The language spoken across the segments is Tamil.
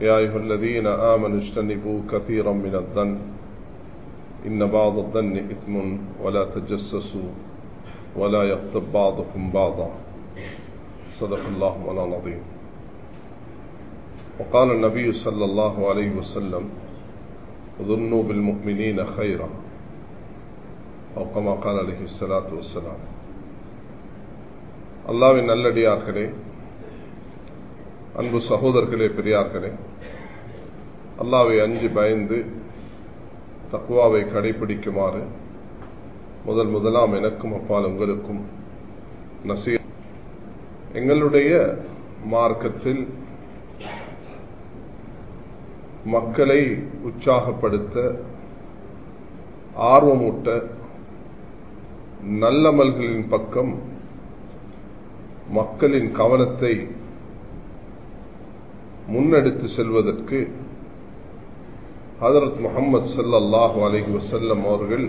يا أيها الذين آمنوا اجتنبوا كثيرا من الظن إن بعض الظن إثم ولا تجسسوا ولا يغتب بعضكم بعضا صدق الله مولانا العظيم وقال النبي صلى الله عليه وسلم ظنوا بالمؤمنين خيرا أو كما قال عليه الصلاة والسلام அல்லாவின் நல்லடியார்களே அன்பு சகோதரர்களே பெரியார்களே அல்லாவை அஞ்சு பயந்து தக்குவாவை கடைபிடிக்குமாறு முதல் முதலாம் எனக்கும் அப்பால் உங்களுக்கும் நசீ எங்களுடைய மார்க்கத்தில் மக்களை உற்சாகப்படுத்த ஆர்வமூட்ட நல்லமல்களின் பக்கம் மக்களின் கவனத்தை முன்னெடுத்து செல்வதற்கு ஹதரத் முகமது சல்லாஹு அலஹி வசல்லம் அவர்கள்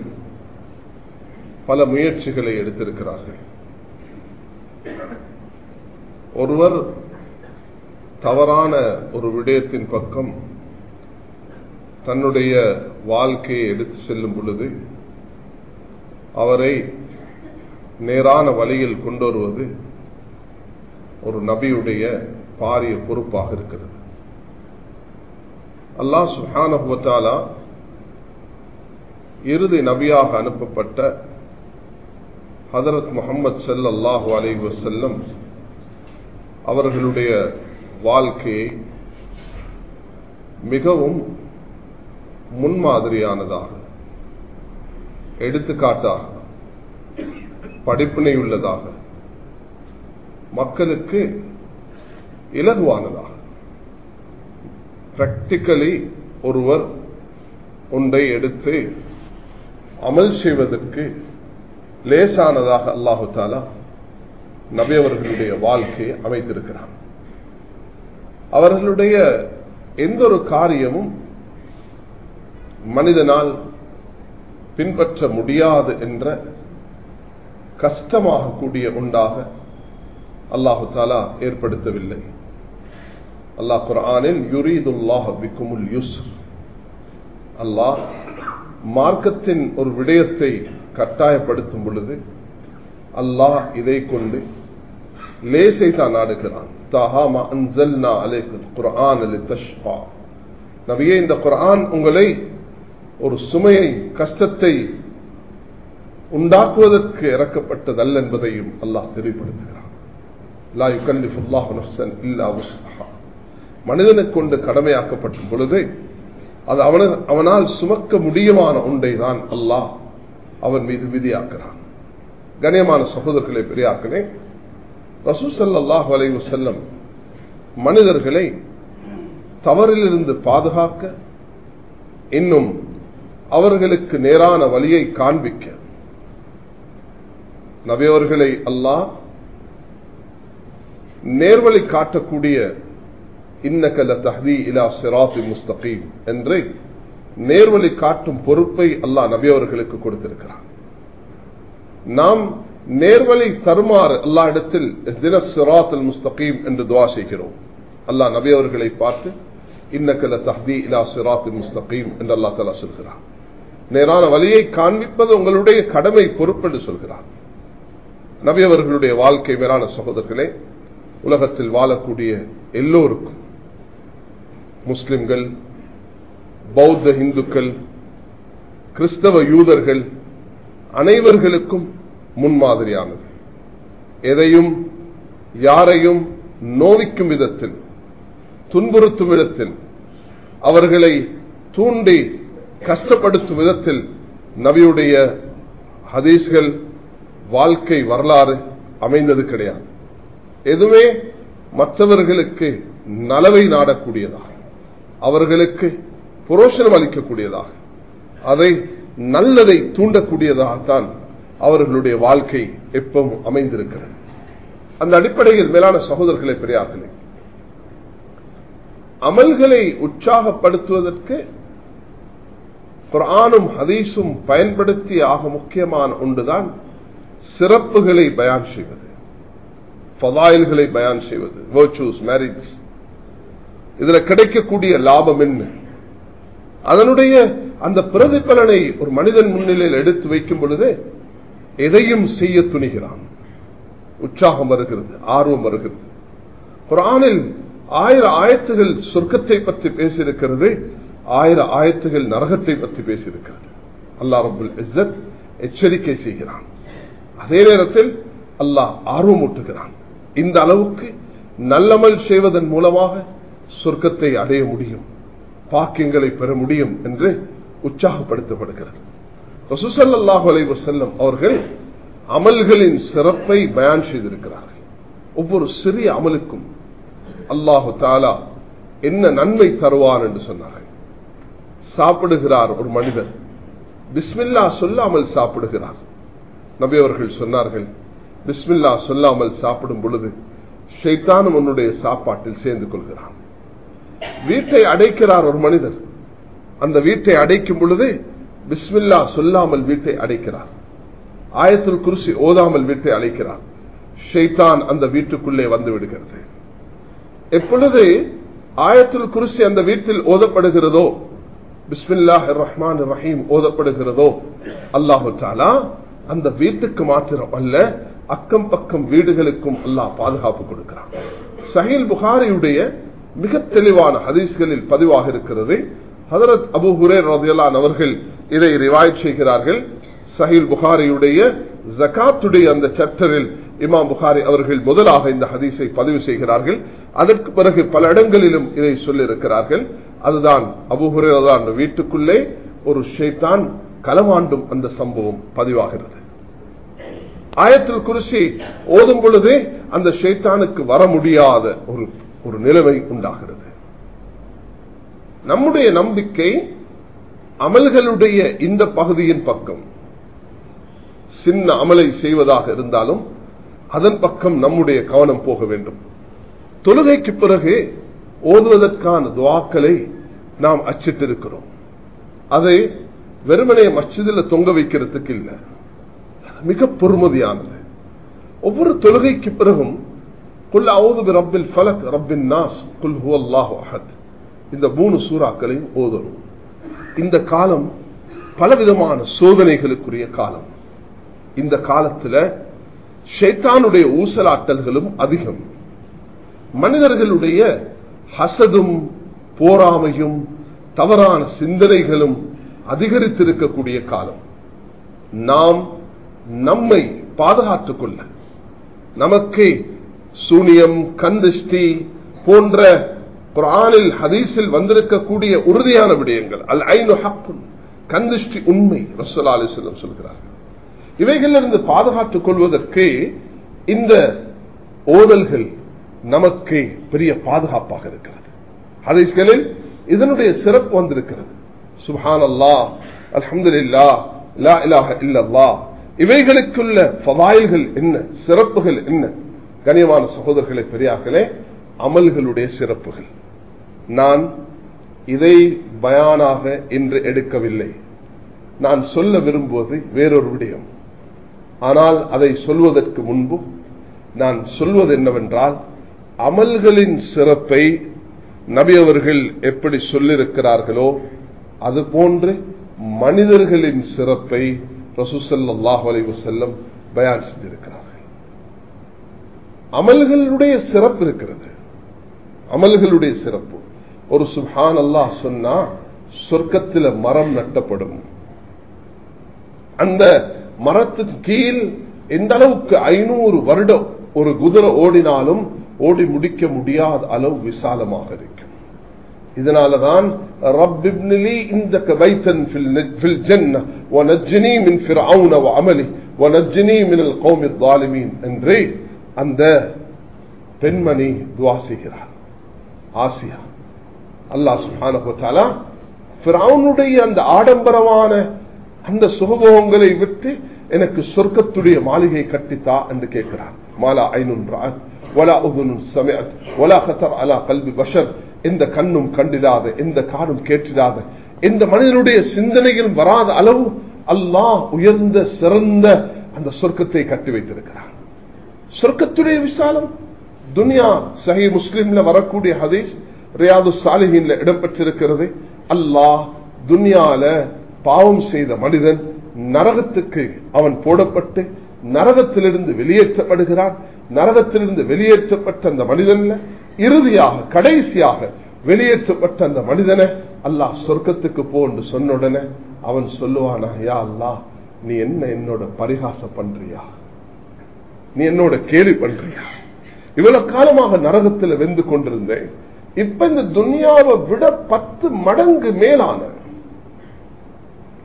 பல முயற்சிகளை எடுத்திருக்கிறார்கள். ஒருவர் தவறான ஒரு விடயத்தின் பக்கம் தன்னுடைய வாழ்க்கையை எடுத்து செல்லும் பொழுது அவரை நேரான வழியில் கொண்டு வருவது ஒரு நபியுடைய பாரிய பொறுப்பாக இருக்கிறது. அல்லாஹ் சுஹானஹுவத்தாலா இறுதி நபியாக அனுப்பப்பட்ட ஹதரத் முகமது சல்லாஹு அலை வசல்லம் அவர்களுடைய வாழ்க்கையை மிகவும் முன்மாதிரியானதாக எடுத்துக்காட்டாக படிப்பினை உள்ளதாக மக்களுக்கு இலகுவானதாக பிராக்டிக்கலி ஒருவர் ஒன்றை எடுத்து அமல் செய்வதற்கு லேசானதாக அல்லாஹு தாலா நபியவர்களுடைய வாழ்க்கையை அமைத்திருக்கிறார் அவர்களுடைய எந்த ஒரு காரியமும் மனிதனால் பின்பற்ற முடியாது என்ற கஷ்டமாக கூடிய உண்டாக அல்லாஹு தாலா ஏற்படுத்தவில்லை. அல்லாஹ் குரானில் யுரீதுல்லாஹ் விக்குமுல் யூஸ்ர். அல்லாஹ் மார்க்கத்தின் ஒரு விடயத்தை கட்டாயப்படுத்தும் பொழுது அல்லாஹ் இதை கொண்டு லேசை தான் நாடுகிறான் தஹாமா அன்சல்னா அலைக்குல் குரான் அலி தஷ்பா. நபியே இந்த குரான் உங்களை ஒரு சுமையை கஷ்டத்தை உண்டாக்குவதற்கு இறக்கப்பட்டதல்ல என்பதையும் அல்லாஹ் தெளிவுபடுத்துகிறான் லா யுகல்லிஃபுல்லாஹு நஃப்ஸன் இல்லா உஸ்ஹா மனிதனுக்கு கொண்டு கடமையாக்கப்படும் பொழுது அது அவன அவனால் சுமக்க முடியுமான ஒன்றை தான் அல்லாஹ் அவன் மீது விதியாக்குறான். கண்ணியமான சகோதரர்களை பெரியார்களே ரசூசல்லாஹ் வலைவு செல்லம் மனிதர்களை தவறிலிருந்து பாதுகாக்க இன்னும் அவர்களுக்கு நேரான வழியை காண்பிக்க நபியவர்களை அல்லாஹ் நேர்வழி காட்டக்கூடிய இன்னக்கல தஹதி இலா சிராத்தி முஸ்தகீம் என்று நேர்வழி காட்டும் பொறுப்பை அல்லாஹ் நபியவர்களுக்கு கொடுத்திருக்கிறார் நாம் நேர்வழி தருமாறு அல்லா இடத்தில் தின சிராத்தல் முஸ்தகீம் என்று துவா செய்கிறோம். அல்லாஹ் நபியவர்களை பார்த்து இன்னக்கல தஹ்தி இலா சிராத் முஸ்தகீம் என்று அல்லா தலா சொல்கிறார் நேரான வழியை காண்பிப்பது உங்களுடைய கடமை பொறுப்பு என்று சொல்கிறார் நபியவர்களுடைய வாழ்க்கை மேலான சகோதரர்களே உலகத்தில் வாழக்கூடிய எல்லோருக்கும் முஸ்லிம்கள் பௌத்த இந்துக்கள் கிறிஸ்தவ யூதர்கள் அனைவர்களுக்கும் முன்மாதிரியானது. எதையும் யாரையும் நோவிக்கும் விதத்தில் துன்புறுத்தும் விதத்தில் அவர்களை தூண்டி கஷ்டப்படுத்தும் விதத்தில் நபியுடைய ஹதீஸ்கள் வாழ்க்கை வரலாறு அமைந்தது கிடையாது. எதுவே மற்றவர்களுக்கு நலவை நாடக்கூடியதாக அவர்களுக்கு புரோஷனம் அளிக்கக்கூடியதாக அதை நல்லதை தூண்டக்கூடியதாகத்தான் அவர்களுடைய வாழ்க்கை எப்பவும் அமைந்திருக்கிறது. அந்த அடிப்படையில் மேலான சகோதரர்களை பெரியார்களே அமல்களை உற்சாகப்படுத்துவதற்கு குரானும் ஹதீஸும் பயன்படுத்தி ஆக முக்கியமான ஒன்றுதான் சிறப்புகளை பயான் செய்வது பதாயில்களை பயான் செய்வது வேர்ச்சூஸ் மேரிட்ஸ் இதுல கிடைக்கக்கூடிய லாபம் என்ன? அதனுடைய அந்த பிரதிபலனை ஒரு மனிதன் முன்னிலையில் எடுத்து வைக்கும் பொழுது எதையும் செய்ய துணிகிறான். உற்சாகம் வருகிறது ஆர்வம் வருகிறது. குரானில் ஆயிரம் ஆயத்துகள் சொர்க்கத்தை பற்றி பேசியிருக்கிறது ஆயிரம் ஆயத்துகள் நரகத்தை பற்றி பேசியிருக்கிறது. அல்லா ரபுல் இஸ்ஸத் எச்சரிக்கை செய்கிறான். அதே நேரத்தில் அல்லாஹ் ஆர்வமூட்டுகிறான். இந்த அளவுக்கு நல்லமல் செய்வதன் மூலமாக சொர்க்கத்தை அடைய முடியும் பாக்கியங்களை பெற முடியும் என்று உற்சாகப்படுத்தப்படுகிறது. ரசூசல்லாஹு அலைவ வஸல்லம் அவர்கள் அமல்களின் சிறப்பை பயன் செய்திருக்கிறார்கள். ஒவ்வொரு சிறிய அமலுக்கும் அல்லாஹு தாலா என்ன நன்மை தருவான் என்று சொன்னார்கள். சாப்பிடுகிறார் ஒரு மனிதர். பிஸ்மில்லா சொல்லாமல் சாப்பிடுகிறார். நபி அவர்கள் சொன்னார்கள் பிஸ்மில்லா சொல்லாமல் சாப்பிடும் பொழுது ஷைத்தானும் உன்னுடைய சாப்பாட்டில் சேர்ந்து கொள்கிறான். வீட்டை அடைக்கிறார் ஒரு மனிதர். அந்த வீட்டை அடைக்கும் பொழுது பிஸ்மில்லா சொல்லாமல் வீட்டை அடைக்கிறார். ஆயத்தில் குருசி ஓதாமல் வீட்டை அழைக்கிறார் ஷெய்தான் அந்த வீட்டுக்குள்ளே வந்து விடுகிறது. எப்பொழுது ஆயத்தில் குருசி அந்த வீட்டில் ஓதப்படுகிறதோ பிஸ்மில்லாஹ் ரஹ்மான் ரஹீம் ஓதப்படுகிறதோ அல்லாஹு தாலா அந்த வீட்டுக்கு மாத்திரம் அல்ல அக்கம் பக்கம் வீடுகளுக்கும் அல்லாஹ் பாதுகாப்பு கொடுக்கிறான். சஹில் புகாரியுடைய மிக தெளிவான ஹதீஸ்களில் பதிவாக இருக்கிறது. ஹதரத் அபு ஹுரேர் ரதியலான் அவர்கள் இதை ரிவாய்ட் செய்கிறார்கள். சஹில் புகாரியுடைய ஜகாத்துடைய அந்த சட்டரில் இமாம் புகாரி அவர்கள் முதலாக இந்த ஹதீஸை பதிவு செய்கிறார்கள். அதற்கு பிறகு பல இடங்களிலும் இதை சொல்லியிருக்கிறார்கள். அதுதான் அபுஹுரேதான் வீட்டுக்குள்ளே ஒரு ஷைத்தான் களமாண்டும் அந்த சம்பவம் பதிவாகிறது. ஆயத்தில் குறிச்சி ஓதும் பொழுதே அந்த ஷைத்தானுக்கு வர முடியாத ஒரு ஒரு நிலைமை உண்டாகிறது. நம்முடைய நம்பிக்கை அமல்களுடைய இந்த பகுதியின் பக்கம். சின்ன அமலை செய்வதாக இருந்தாலும் அதன் பக்கம் நம்முடைய கவனம் போக வேண்டும். தொழுகைக்கு பிறகு ஓதுவதற்கான துவாக்களை நாம் அச்சிட்டிருக்கிறோம். அதை வெறுமனைய மச்சதில் தொங்க வைக்கிறதுக்கு இல்லை. மிக பொறுமதியானது. ஒவ்வொரு தொழுகைக்கு பிறகும் குல் அவுது ரப்பில் ஃபலக் ரப்பின் நாஸ் குல் ஹு அல்லாஹு அஹத் இந்த மூணு சூறாக்களையும் ஓதணும். இந்த காலம் பலவிதமான சோதனைகளுக்குரிய காலம். இந்த காலத்துல ஷைத்தானுடைய ஊசலாட்டல்களும் அதிகம். மனிதர்களுடைய ஹசதும் போராமையும் தவறான சிந்தனைகளும் அதிகரித்திருக்கக்கூடிய காலம். நாம் நம்மை பாதுகாத்துக் கொள்ள நமக்கு சூனியம் கந்திஷ்டி போன்ற குரானில் ஹதீஸில் வந்திருக்கக்கூடிய உறுதியான விடயங்கள். அல் ஐநு கந்திஷ்டி உண்மை ரசோலா சொல்கிறார்கள். இவைகளிலிருந்து பாதுகாத்துக் கொள்வதற்கு இந்த ஓதல்கள் நமக்கு பெரிய பாதுகாப்பாக இருக்கிறது. ஹதீஸ்களில் இதனுடைய சிறப்பு வந்திருக்கிறது. சுஹான் அல்லா அலமதுல்லா லா இலாஹ இல்லல்லா இவைகளுக்குள்ள பவாயில்கள் என்ன சிறப்புகள் என்ன? கனியமான சகோதரர்களை பெரியார்களே அமல்களுடைய சிறப்புகள். நான் இதை பயானாக இன்று எடுக்கவில்லை. நான் சொல்ல விரும்புவது வேறொரு விடயம். ஆனால் அதை சொல்வதற்கு முன்பு நான் சொல்வது என்னவென்றால் அமல்களின் சிறப்பை நபி அவர்கள் எப்படி சொல்லிருக்கிறார்களோ அதுபோன்று மனிதர்களின் சிறப்பை ரசூசல்லாஹ் அலைவு செல்லம் பயான் செஞ்சிருக்கிறார்கள் அமல்களுடைய சிறப்பு இருக்கிறது அமல்களுடைய சிறப்பு ஒரு சுஹான் அல்லாஹ் சொன்னா சொர்க்கத்தில் மரம் நட்டப்படும் அந்த மரத்தின் கீழ் எந்த அளவுக்கு ஐநூறு வருடம் ஒரு குதிரை ஓடினாலும் ஓடி முடிக்க முடியாத அளவு விசாலமாக இருக்கும் இதனாலதான் ரப்பிப்னிலி இந்த வைத்தன் ஃபில் ஜன்ன வனஜ்னி மின் ஃபிர்அவுன வஅமலி வனஜ்னி மின் القوم الظالمين என்று அந்த பெண்மணி துவா செய்கிறார். ஆசியா. அல்லாஹ் சுஹானா வ அந்த ஆடம்பரமான அந்த சுகபோகங்களை விட்டு எனக்கு சொர்க்கத்துடைய மாளிகை கட்டித்தா என்று கேட்கிறார். மாலா ஐநூன்றார் ராத் வலா உதுனுன் சமயத் வலா கத்தர் அலா கல்வி பஷர். எந்த கண்ணும் கண்டிடாத எந்த காடும் கேட்டிடாத எந்த மனிதனுடைய சிந்தனையில் வராத அளவு அல்லாஹ் உயர்ந்த சிறந்த அந்த சொர்க்கத்தை கட்டி வைத்திருக்கிறார். சொர்க்கத்துடைய விசாலம். துனியா சஹி முஸ்லிம்ல வரக்கூடிய ஹதீஸ் ரியாது சாலிஹின்ல இடம்பெற்றிருக்கிறது. அல்லாஹ் துன்யால பாவம் செய்த மனிதன் நரகத்துக்கு அவன் போடப்பட்டு நரகத்திலிருந்து வெளியேற்றப்படுகிறான். நரகத்திலிருந்து வெளியேற்றப்பட்ட அந்த மனிதன்ல இறுதியாக கடைசியாக வெளியேற்றப்பட்ட அந்த மனிதனை அல்லாஹ் சொர்க்கத்துக்கு போன்று சொன்ன உடனே அவன் சொல்லுவானா யா அல்லாஹ் நீ என்ன என்னோட பரிகாசம் பண்றியா? நீ என்னோட கேள்வி பண்றியா? இவ்வளவு காலமாக நரகத்தில் வெந்து கொண்டிருந்தேன். இப்ப இந்த துனியாவை விட பத்து மடங்கு மேலான.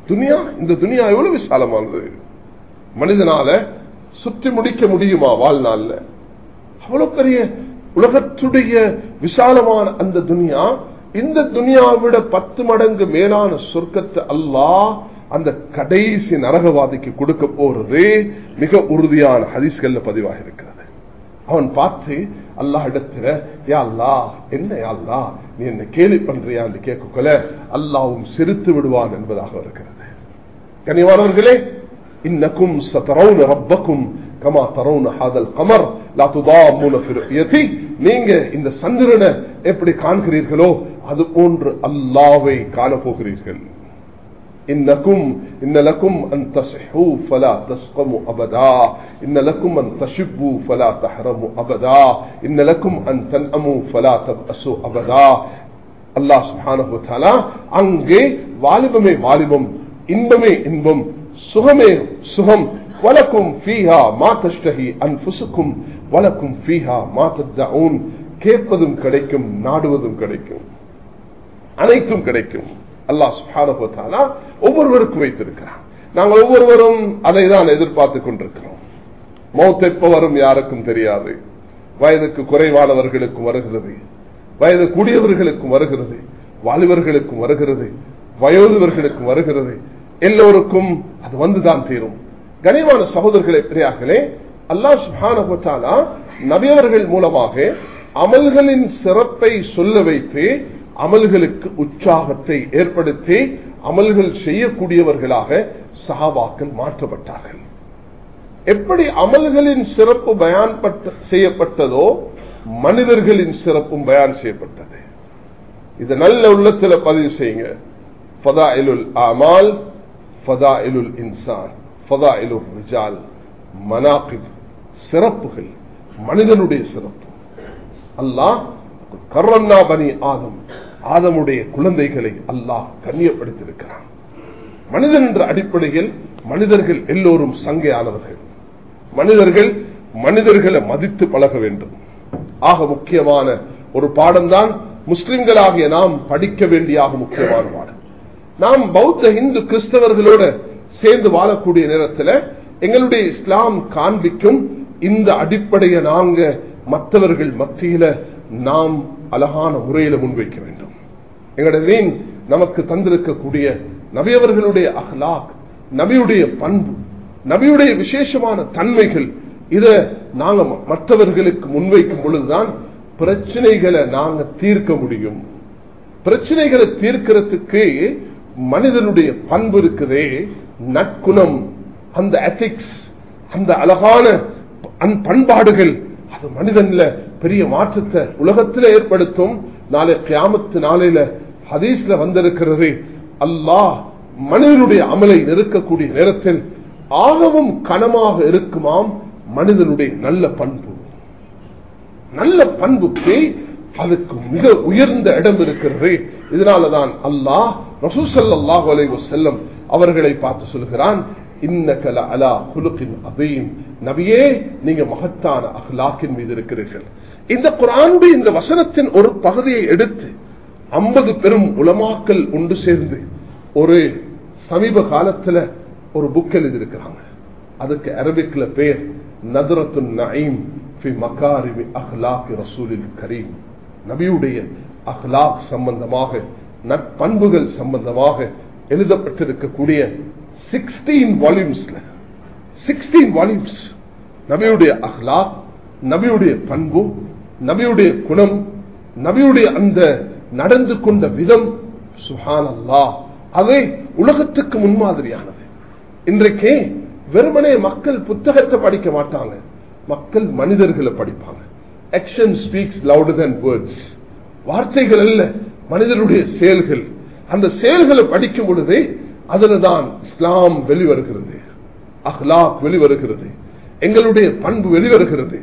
துனியா? இந்த துனியா எவ்வளவு விசாலமானது? மனிதனால சுற்றி முடிக்க முடியுமா வாழ்நாள்ல? அவ்வளவு பெரிய உலகத்துடைய விசாலமான அந்த துனியா இந்த துனியாவிட விட பத்து மடங்கு மேலான சொர்க்கத்தை அல்லாஹ் அந்த கடைசி நரகவாதிக்கு கொடுக்க போறது மிக உறுதியான ஹதீஸ்கள்ல பதிவாக இருக்கிறது அவன் பார்த்து அல்லாஹ் இடத்துல யா என்ன யாழ்லா நீ என்ன கேள்வி பண்றியா? என்று கேட்கல அல்லாவும் சிரித்து விடுவான் என்பதாக இருக்கிறது கனிவானவர்களே இன்னக்கும் சதரவுன் ரப்பக்கும் கமா தரவுன் ஹாதல் கமர் நீங்க இந்த சந்திரனை எப்படி காண்கிறீர்களோ அது போன்று அல்லாவை காணப்போகிறீர்கள். إنكم إن لكم أن تصحوا فلا تسقموا أبدا إن لكم أن تشبوا فلا تحرموا أبدا إن لكم أن تنأموا فلا تبأسوا أبدا الله سبحانه وتعالى அங்கே வாலிபமே வாலிபம் இன்பமே இன்பம் சுகமே சுகம் வலக்கும் ஃபீஹா மா தஷ்டஹி அன்ஃபுசுக்கும் வலக்கும் ஃபீஹா மா தத்தஊன் கேட்பதும் கிடைக்கும் நாடுவதும் கிடைக்கும் அனைத்தும் கிடைக்கும் அல்லாஹ் சுஹானா ஒவ்வொருவருக்கும் வைத்திருக்கிறான். நாங்கள் ஒவ்வொருவரும் அதை தான் எதிர்பார்த்துக் கொண்டிருக்கிறோம். மௌத் எப்ப வரும் யாருக்கும் தெரியாது. வயதுக்கு குறைவானவர்களுக்கும் வருகிறது. வயது கூடியவர்களுக்கும் வருகிறது. வாலிபர்களுக்கும் வருகிறது. வயோதிவர்களுக்கும் வருகிறது. எல்லோருக்கும் அது வந்துதான் தீரும். கனிவான சகோதரர்களை பிரியார்களே அல்லாஹ் சுஹானா நபியவர்கள் மூலமாக அமல்களின் சிறப்பை சொல்ல வைத்து அமல்களுக்கு உற்சாகத்தை ஏற்படுத்தி அமல்கள் செய்யக்கூடியவர்களாக சஹாபாக்கள் மாற்றப்பட்டார்கள். எப்படி அமல்களின் சிறப்பு பயான் செய்யப்பட்டதோ மனிதர்களின் சிறப்பும் பயான் செய்யப்பட்டது. இது நல்ல உள்ளத்தில் பதிவு செய்யுங்க. ஃபதா இலுல் அமால் ஃபதா இலுல் இன்சான் ஃபதா இலுல் ரிஜால் சிறப்புகள் மனிதனுடைய சிறப்பு. அல்லாஹ் கர்ரன்னா பனி ஆதம் ஆதமுடைய குழந்தைகளை அல்லாஹ் கண்ணியப்படுத்தியிருக்கிறான். மனிதன் என்ற அடிப்படையில் மனிதர்கள் எல்லோரும் சங்கையானவர்கள். மனிதர்கள் மனிதர்களை மதித்து பழக வேண்டும். ஆக முக்கியமான ஒரு பாடம்தான் முஸ்லிம்களாகிய நாம் படிக்க வேண்டிய முக்கியமான பாடம். நாம் பௌத்த இந்து கிறிஸ்தவர்களோட சேர்ந்து வாழக்கூடிய நேரத்தில் எங்களுடைய இஸ்லாம் காண்பிக்கும் இந்த அடிப்படையை நாங்க மற்றவர்கள் மத்தியில நாம் அழகான முறையில முன்வைக்க வேண்டும். எங்களுடைய நமக்கு தந்திருக்கக்கூடிய நபியவர்களுடைய அஹ்லாக் நபியுடைய பண்பு நபியுடைய விசேஷமான தன்மைகள் இதை நாங்க மற்றவர்களுக்கு முன்வைக்கும் பொழுதுதான் பிரச்சனைகளை நாங்க தீர்க்க முடியும். பிரச்சனைகளை தீர்க்கிறதுக்கு மனிதனுடைய பண்பு இருக்குதே நற்குணம் அந்த எத்திக்ஸ் அந்த அழகான பண்பாடுகள் அது மனிதன்ல பெரிய மாற்றத்தை உலகத்தில் ஏற்படுத்தும். நாளை கிராமத்து நாளையில ஹதீஸ்ல வந்திருக்கிறது அல்லாஹ் மனிதனுடைய அமலை நெருக்கக்கூடிய நேரத்தில் ஆகவும் கனமாக இருக்குமாம் மனிதனுடைய நல்ல பண்பு. நல்ல பண்புக்கு அதுக்கு மிக உயர்ந்த இடம் இருக்கிறது. இதனாலதான் அல்லாஹ் ரசூசல்லாஹு அலைஹி செல்லம் அவர்களை பார்த்து சொல்கிறான் இன்னகல அலா குலுக்கின் அதையும் நபியே நீங்க மகத்தான அஹ்லாக்கின் மீது இருக்கிறீர்கள். இந்த குரான்பு இந்த வசனத்தின் ஒரு பகுதியை எடுத்து ஐம்பது பெரும் உலமாக்கல் ஒன்று சேர்ந்து ஒரு சமீப காலத்துல ஒரு புக் எழுதியிருக்கிறாங்க. அதுக்கு அரபிக்ல பேர் நதரத்து நயீம் ஃபி மகாரிமி அஹ்லாக் ரசூலில் கரீம். நபியுடைய அஹ்லாக் சம்பந்தமாக நற்பண்புகள் சம்பந்தமாக எழுதப்பட்டிருக்கக்கூடிய சிக்ஸ்டீன் வால்யூம்ஸ்ல சிக்ஸ்டீன் வால்யூம்ஸ் நபியுடைய அஹ்லாக் நபியுடைய பண்பு நபியுடைய குணம் நபியுடைய அந்த நடந்து கொண்ட விதம் சுஹான் அல்லா உலகத்துக்கு முன்மாதிரியானது. இன்றைக்கே வெறுமனே மக்கள் புத்தகத்தை படிக்க மாட்டாங்க. மக்கள் மனிதர்களை படிப்பாங்க. Action speaks louder than words வார்த்தைகள் அல்ல மனிதனுடைய செயல்கள். அந்த செயல்களை படிக்கும் பொழுது அதுலதான் இஸ்லாம் வெளிவருகிறது. அஹ்லாக் வெளிவருகிறது. எங்களுடைய பண்பு வெளிவருகிறது.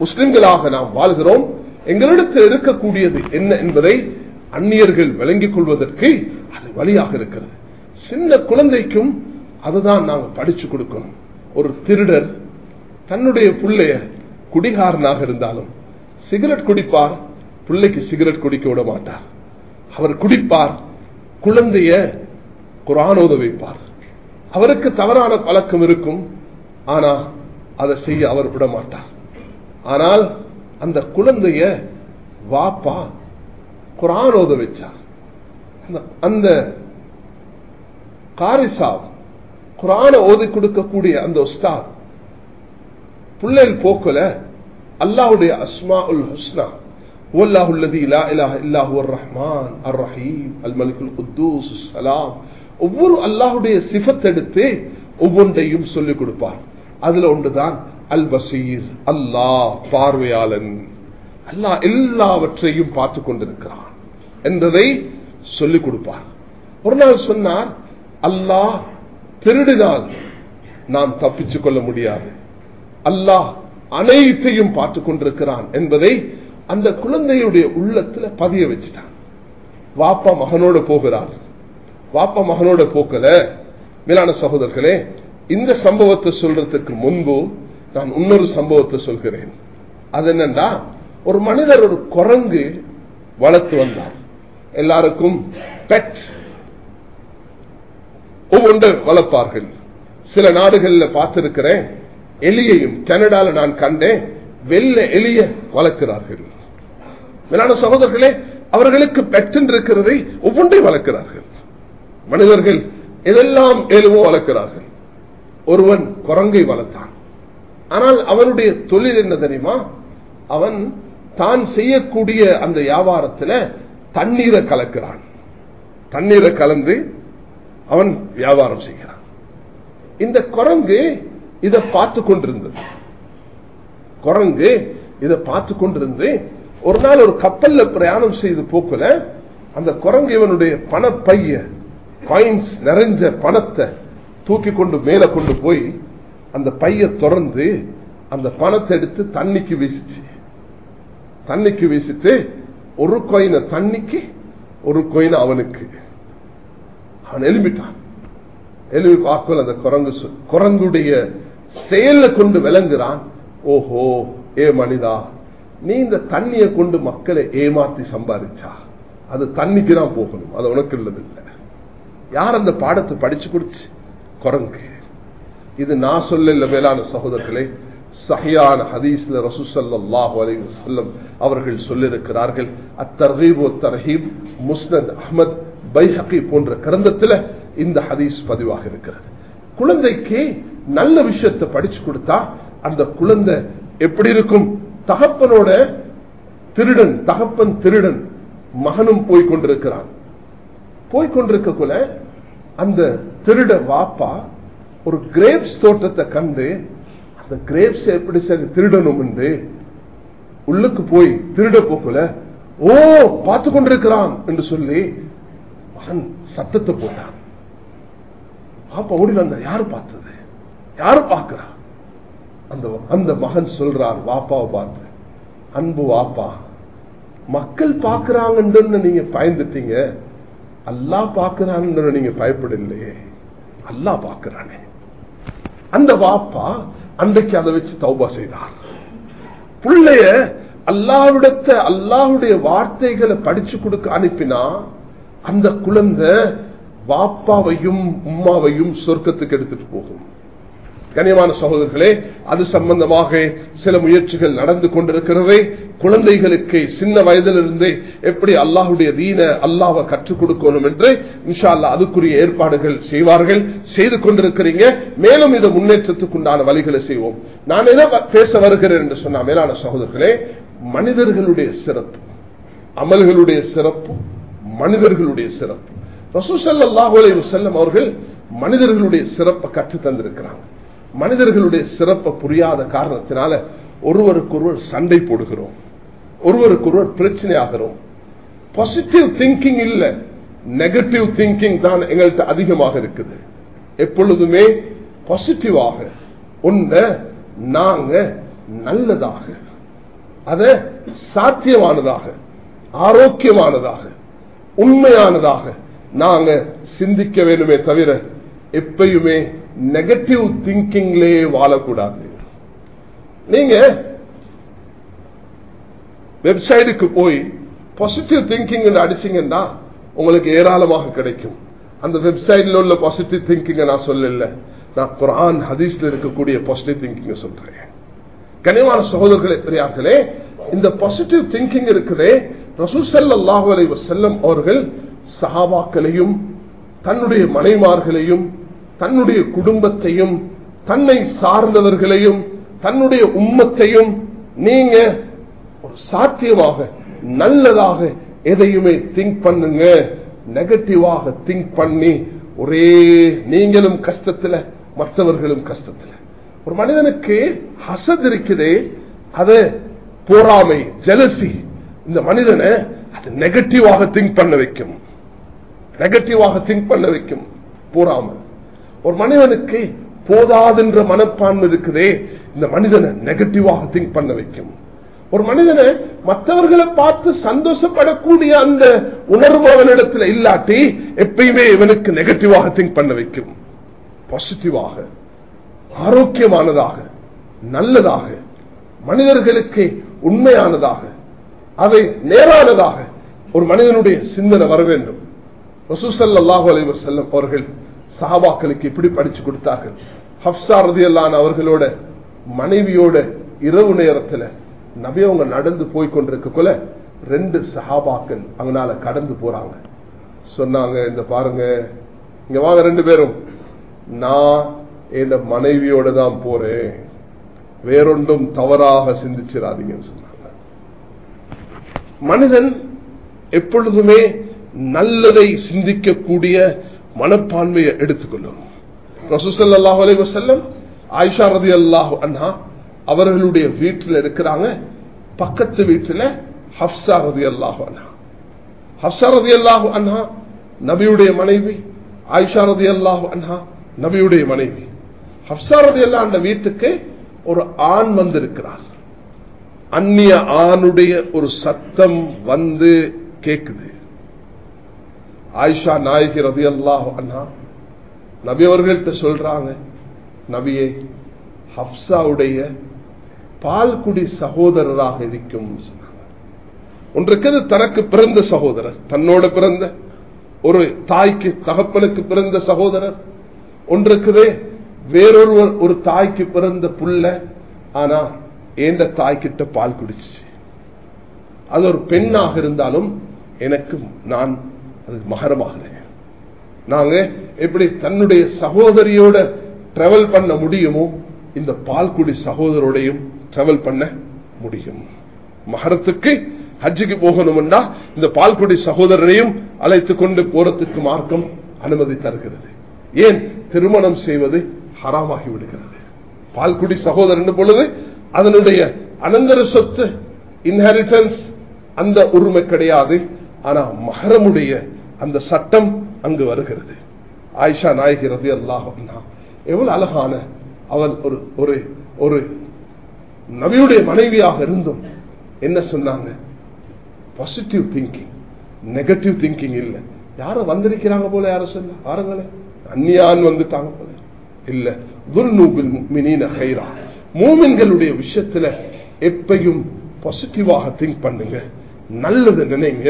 முஸ்லிம்களாக நாம் வாழ்கிறோம். எங்களிடத்தில் இருக்கக்கூடியது என்ன என்பதை அந்நியர்கள் விளங்கிக் கொள்வதற்கு அது வழியாக இருக்கிறது. சின்ன குழந்தைக்கும் அதுதான் நாங்கள் படிச்சு கொடுக்கணும். ஒரு திருடர் தன்னுடைய பிள்ளைய குடிகாரனாக இருந்தாலும் சிகரெட் குடிப்பார் பிள்ளைக்கு சிகரெட் குடிக்க விட மாட்டார். அவர் குடிப்பார் குழந்தைய குரானோத வைப்பார். அவருக்கு தவறான பழக்கம் இருக்கும் ஆனா அதை செய்ய அவர் விட மாட்டார். ஆனால் அந்த குழந்தைய வாப்பா குரான் ஓத வச்சார் அந்த காரிசாப் குரான ஓதி கொடுக்கக்கூடிய அந்த உஸ்தாத் புள்ளல் போக்கல அல்லாஹுடைய அஸ்மா உல் ஹுஸ்னா والله الذي لا اله الا هو الرحمن الرحيم الملك القدوس السلام ஒவ்வொரு அல்லாஹுடைய சிஃபத் எடுத்து ஒவ்வொன்றையும் சொல்லிக் கொடுப்பார் அதுல ஒன்றுதான் அல் பசீர் அல்லாஹ் பார்வையாளன் அல்லாஹ் எல்லாவற்றையும் பார்த்து கொண்டிருக்கிறான் என்பதை சொல்லிக் கொடுப்பார். ஒரு நாள் சொன்னார் அல்லாஹ் திருடினால் நாம் தப்பிச்சு கொள்ள முடியாது. அல்லாஹ் அனைத்தையும் பார்த்து கொண்டிருக்கிறான் என்பதை அந்த குழந்தையுடைய உள்ளத்துல பதிய வச்சுட்டான். வாப்பா மகனோட போகிறார். வாப்பா மகனோட போக்கல. மேலான சகோதரர்களே இந்த சம்பவத்தை சொல்றதுக்கு முன்பு நான் இன்னொரு சம்பவத்தை சொல்கிறேன். அது என்னன்னா ஒரு மனிதர் ஒரு குரங்கு வளர்த்து வந்தார். எல்லாருக்கும் பெட் ஒவ்வொன்று வளர்ப்பார்கள். சில நாடுகளில் பார்த்திருக்கிறேன் எலியையும் கனடால நான் கண்டேன் வெள்ள எலிய வளர்க்கிறார்கள். மேலான சகோதரர்களே அவர்களுக்கு பெற்றென்று இருக்கிறதை ஒவ்வொன்றை வளர்க்கிறார்கள். மனிதர்கள் எதெல்லாம் எழுவோ வளர்க்கிறார்கள். ஒருவன் குரங்கை வளர்த்தான். ஆனால் அவனுடைய தொழில் என்ன தெரியுமா? அவன் தான் செய்யக்கூடிய அந்த வியாபாரத்தில் தண்ணீரை கலக்கிறான். தண்ணீரை கலந்து அவன் வியாபாரம் செய்கிறான். இந்த குரங்கு இதை பார்த்து கொண்டிருந்தது. குரங்கு இதை பார்த்து கொண்டிருந்து ஒரு நாள் ஒரு கப்பல்ல பிரயாணம் செய்து போக்குல அந்த குரங்கு இவனுடைய பணப்பைய காயின்ஸ் நிறைஞ்ச பணத்தை தூக்கி கொண்டு மேல கொண்டு போய் அந்த பைய திறந்து அந்த பணத்தை எடுத்து தண்ணிக்கு வீசிச்சு. தண்ணிக்கு வீசிட்டு ஒரு கொயின தண்ணிக்கு ஒரு கொயின அவனுக்கு. அவன் எழுப்பிட்டான் எழுப்பி பார்க்கல அந்த குரங்கு குரங்குடைய செயல கொண்டு விளங்குறான். ஓஹோ ஏ மனிதா நீ இந்த தண்ணியை கொண்டு மக்களை ஏமாத்தி சம்பாதிச்சா? அது தண்ணிக்கு தான் போகணும். அது உனக்கு இல்லதில்லை யார் அந்த பாடத்தை படிச்சு கொடுத்து? குரங்கு. இது நான் சொல்ல மேலான சகோதரர்களே சஹியான ஹதீஸ்ல ரசூசல்லாஹு அலி வசல்லம் அவர்கள் சொல்லியிருக்கிறார்கள் அத்தர்ஹீப் தர்ஹீப் முஸ்னத் அஹமத் பைஹகி போன்ற கிரந்தத்தில் இந்த ஹதீஸ் பதிவாக இருக்கிறது. குழந்தைக்கு நல்ல விஷயத்தை படிச்சு கொடுத்தா அந்த குழந்தை எப்படி இருக்கும்? தகப்பனோட திருடன் தகப்பன் திருடன் மகனும் போய் கொண்டிருக்கிறான். போய் கொண்டிருக்கக்குள்ள அந்த திருட வாப்பா ஒரு கிரேப்ஸ் தோட்டத்தை கண்டு அந்த கிரேப்ஸ் எப்படி சார் திருடணும் என்று உள்ளுக்கு போய் திருட போக்குல ஓ பார்த்து கொண்டிருக்கிறான் என்று சொல்லி மகன் சத்தத்தை போட்டான். பாப்பா ஓடி வந்த யாரு பார்த்தது? யாரு பார்க்கிறா? அந்த அந்த மகன் சொல்றார் வாப்பாவை பார்த்து. அன்பு வாப்பா மக்கள் பார்க்கிறாங்கன்னு நீங்க பயந்துட்டீங்க. அல்லா பார்க்கிறான்னு நீங்க பயப்படலையே. அல்லா பார்க்கிறானே. அந்த வாப்பா அன்றைக்கு அதை வச்சு தௌபா செய்தார். பிள்ளைய அல்லாவிடத்த அல்லாவுடைய வார்த்தைகளை படிச்சு கொடுக்க அனுப்பினா அந்த குழந்தை வாப்பாவையும் உம்மாவையும் சொர்க்கத்துக்கு எடுத்துட்டு போகும். கனியமான சகோதரர்களே அது சம்பந்தமாக சில முயற்சிகள் நடந்து கொண்டிருக்கிறது குழந்தைகளுக்கு சின்ன வயதிலிருந்தே எப்படி அல்லாஹுடைய தீன அல்லாவை கற்றுக் கொடுக்கணும் என்று இன்ஷா அல்லா அதுக்குரிய ஏற்பாடுகள் செய்வார்கள். செய்து கொண்டிருக்கிறீங்க. மேலும் இந்த முன்னேற்றத்துக்குண்டான வழிகளை செய்வோம். நான் என்ன பேச வருகிறேன் என்று சொன்னா மேலான சகோதரர்களே மனிதர்களுடைய சிறப்பு அமல்களுடைய சிறப்பு மனிதர்களுடைய சிறப்பு. ரசூசல்லாஹு அலைஹி செல்லம் அவர்கள் மனிதர்களுடைய சிறப்பை கற்று தந்திருக்கிறாங்க. மனிதர்களுடைய சிறப்பை புரியாத காரணத்தினால ஒருவருக்கொருவர் சண்டை போடுகிறோம். ஒருவருக்கொருவர் பிரச்சனை ஆகிறோம் பாசிட்டிவ் திங்கிங் இல்ல. நெகட்டிவ் திங்கிங் தான் எங்கள்கிட்ட அதிகமாக இருக்குது. எப்பொழுதுமே பாசிட்டிவாக ஒன்றை நாங்க நல்லதாக அத சாத்தியமானதாக ஆரோக்கியமானதாக உண்மையானதாக நாங்க சிந்திக்க வேண்டுமே தவிர எப்பயுமே நெகட்டிவ் திங்கிங்லே வாழக்கூடாது. நீங்க வெப்சைட்டுக்கு போய் பாசிட்டிவ் திங்கிங் அடிச்சீங்கன்னா உங்களுக்கு ஏராளமாக கிடைக்கும். அந்த வெப்சைட்ல உள்ள பாசிட்டிவ் திங்கிங் நான் சொல்லல. நான் குரான் ஹதீஸ்ல இருக்கக்கூடிய பாசிட்டிவ் திங்கிங் சொல்றேன். கனிவான சகோதரர்களே பெரியார்களே இந்த பாசிட்டிவ் திங்கிங் இருக்குதே ரசூசல்லாஹு அலை அவர்கள் சஹாபாக்களையும் தன்னுடைய மனைமார்களையும் தன்னுடைய குடும்பத்தையும் தன்னை சார்ந்தவர்களையும் தன்னுடைய உம்மத்தையும் நீங்க ஒரு சாத்தியமாக நல்லதாக எதையுமே திங்க் பண்ணுங்க. நெகட்டிவாக திங்க் பண்ணி ஒரே நீங்களும் கஷ்டத்துல மற்றவர்களும் கஷ்டத்துல. ஒரு மனிதனுக்கு ஹசத் இருக்குதே அது போராமை ஜலசி. இந்த மனிதனை அது நெகட்டிவாக திங்க் பண்ண வைக்கும். நெகட்டிவாக திங்க் பண்ண வைக்கும். போராமல் ஒரு மனிதனுக்கு போதாதுன்ற மனப்பான்மை இருக்குதே இந்த மனிதனை நெகட்டிவாக திங்க் பண்ண வைக்கும். ஒரு மனிதனை மற்றவர்களை பார்த்து சந்தோஷப்படக்கூடிய அந்த உணர்வு அவனிடத்தில் இல்லாட்டி எப்பயுமே இவனுக்கு நெகட்டிவாக திங்க் பண்ண வைக்கும். பாசிட்டிவாக ஆரோக்கியமானதாக நல்லதாக மனிதர்களுக்கு உண்மையானதாக அவை நேரானதாக ஒரு மனிதனுடைய சிந்தனை வர வேண்டும். ரசூசல்லாஹு அலி அவர்கள் சஹாபாக்களுக்கு இப்படி படிச்சு கொடுத்தார்கள்? ஹப்சா ரதியல்லான் அவர்களோட மனைவியோட இரவு நேரத்தில் நபி அவங்க நடந்து போய் கொண்டிருக்கக்குள்ள ரெண்டு சஹாபாக்கள் அவனால கடந்து போறாங்க. சொன்னாங்க இந்த பாருங்க இங்க வாங்க ரெண்டு பேரும். நான் என் மனைவியோட தான் போறேன். வேறொன்றும் தவறாக சிந்திச்சிடாதீங்கன்னு சொன்னாங்க. மனிதன் எப்பொழுதுமே நல்லதை சிந்திக்கக்கூடிய மனப்பான்மையை எடுத்துக்கொள்ளும். ரசூசல்லாஹு அலைஹி வஸல்லம் ஆயிஷா ரதி அல்லாஹு அண்ணா அவர்களுடைய வீட்டில் இருக்கிறாங்க. பக்கத்து வீட்டில் ஹப்சா ரதி அல்லாஹு அண்ணா ஹப்சா ரதி அல்லாஹு அண்ணா நபியுடைய மனைவி. ஆயிஷா ரதி அல்லாஹு அண்ணா நபியுடைய மனைவி. ஹப்சா ரதி அல்லா அந்த வீட்டுக்கு ஒரு ஆண் வந்திருக்கிறார். அந்நிய ஆணுடைய ஒரு சத்தம் வந்து கேட்குது ஆயிஷா நாயகி ரவி அல்லாஹ் அண்ணா நபி அவர்கள்ட்ட சொல்றாங்க நபியே ஹப்சாவுடைய பால்குடி சகோதரராக இருக்கும் ஒன்றுக்கு தனக்கு பிறந்த சகோதரர் தன்னோட பிறந்த ஒரு தாய்க்கு தகப்பனுக்கு பிறந்த சகோதரர். ஒன்றுக்குதே வேறொருவர் ஒரு தாய்க்கு பிறந்த புள்ள ஆனா ஏந்த தாய்கிட்ட பால் குடிச்சு அது ஒரு பெண்ணாக இருந்தாலும் எனக்கு நான் அது மகரமாக. நாங்க எப்படி தன்னுடைய சகோதரியோட டிராவல் பண்ண முடியுமோ இந்த பால்குடி சகோதரோடையும் டிராவல் பண்ண முடியும். மகரத்துக்கு ஹஜ்ஜுக்கு போகணும்னா இந்த பால்குடி சகோதரனையும் அழைத்துக் கொண்டு போறதுக்கு மார்க்கம் அனுமதி தருகிறது. ஏன்? திருமணம் செய்வது ஹராமாகி விடுகிறது. பால்குடி சகோதரன் பொழுது அதனுடைய அனந்தர சொத்து இன்ஹெரிட்டன்ஸ் அந்த உரிமை கிடையாது. ஆனா மகரமுடைய அந்த சட்டம் அங்கு வருகிறது. ஆயிஷா நாயகி ரதி அல்லாஹ் எவ்வளவு அழகான அவள் ஒரு ஒரு ஒரு நபியுடைய மனைவியாக இருந்தும் என்ன சொன்னாங்க? பாசிட்டிவ் திங்கிங் நெகட்டிவ் திங்கிங் இல்லை. யார வந்திருக்கிறாங்க போல யார சொல்ல பாருங்களேன். அந்நியான் வந்துட்டாங்க போல. இல்ல துல்நூபில் மினின ஹைரா மூமின்களுடைய விஷயத்துல எப்பையும் பாசிட்டிவாக திங்க் பண்ணுங்க. நல்லது நினைங்க.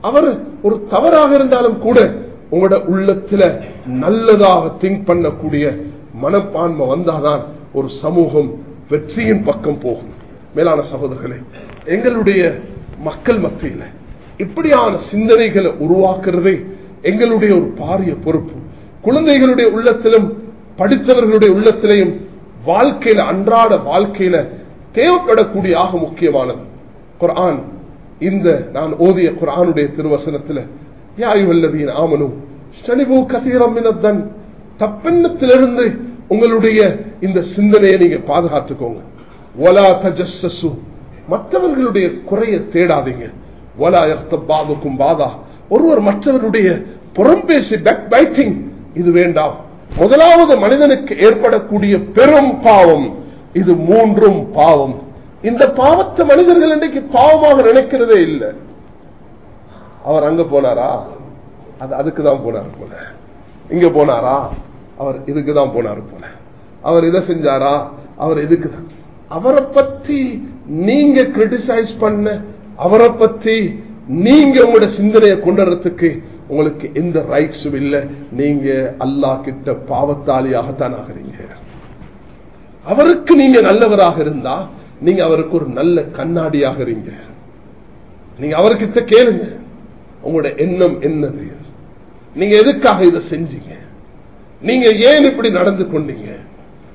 அவர் ஒரு தவறாக இருந்தாலும் கூட உங்களோட உள்ளத்துல நல்லதாக திங்க் பண்ணக்கூடிய மனப்பான்மை வந்தாதான் ஒரு சமூகம் வெற்றியின் பக்கம் போகும். மேலான சகோதரர்களே எங்களுடைய மக்கள் மத்தியில் இப்படியான சிந்தனைகளை உருவாக்குறதே எங்களுடைய ஒரு பாரிய பொறுப்பு. குழந்தைகளுடைய உள்ளத்திலும் படித்தவர்களுடைய உள்ளத்திலையும் வாழ்க்கையில அன்றாட வாழ்க்கையில தேவைப்படக்கூடிய ஆக முக்கியமானது. குரான் இந்த நான் ஓதிய குரானுடைய திருவசனத்தில் யாயுவல்லதீன் ஆமனும் ஸ்டனிபு கதீரம் மினத்தன் தப்பெண்ணத்திலிருந்து உங்களுடைய இந்த சிந்தனையை நீங்க பாதுகாத்துக்கோங்க. ஒலா தஜஸ்ஸு மற்றவர்களுடைய குறைய தேடாதீங்க. பாதுக்கும் பாதா ஒருவர் மற்றவருடைய புறம் பேசி பேக் பைட்டிங் இது வேண்டாம். முதலாவது மனிதனுக்கு ஏற்படக்கூடிய பெரும் பாவம் இது மூன்றும் பாவம். இந்த பாவத்தை மனிதர்கள் இன்றைக்கு பாவமாக நினைக்கிறதே இல்லை. அவர் அங்க போனாரா? அது அதுக்கு தான் போனார் போல. இங்க போனாரா? அவர் இதுக்கு தான் போனார் போல. அவர் இதை செஞ்சாரா? அவர் இதுக்கு தான். அவரை பத்தி நீங்க கிரிட்டிசைஸ் பண்ண அவரை பத்தி நீங்க உங்களோட சிந்தனையை கொண்டுறதுக்கு உங்களுக்கு எந்த ரைட்ஸும் இல்லை. நீங்க அல்லா கிட்ட பாவத்தாளியாகத்தான் ஆகிறீங்க. அவருக்கு நீங்க நல்லவராக இருந்தா நீங்க அவருக்கு ஒரு நல்ல கண்ணாடியாக இருங்க. நீங்க அவர்கிட்ட கேளுங்க. உங்களோட எண்ணம் என்னது? நீங்க எதுக்காக இதை செஞ்சீங்க? நீங்க ஏன் இப்படி நடந்து கொண்டீங்க?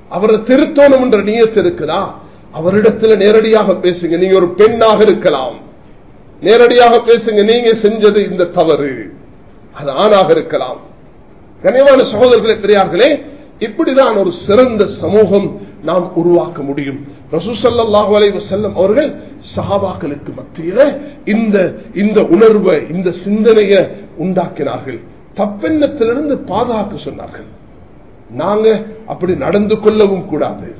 அவரை திருத்தோணும் என்ற நீயத்து இருக்குதா? அவரிடத்துல நேரடியாக பேசுங்க. நீங்க ஒரு பெண்ணாக இருக்கலாம். நேரடியாக பேசுங்க. நீங்க செஞ்சது இந்த தவறு. அது ஆணாக இருக்கலாம். கனிவான சகோதரர்களே பெரியார்களே இப்படிதான் ஒரு சிறந்த சமூகம் நாம் உருவாக்க முடியும். ரசூசல்லாஹு அலைவ செல்லம் அவர்கள் சஹாபாக்களுக்கு மத்தியில இந்த இந்த உணர்வை இந்த சிந்தனையை உண்டாக்கினார்கள். தப்பெண்ணத்திலிருந்து பாதுகாக்க சொன்னார்கள். நாங்க அப்படி நடந்து கொள்ளவும் கூடாது.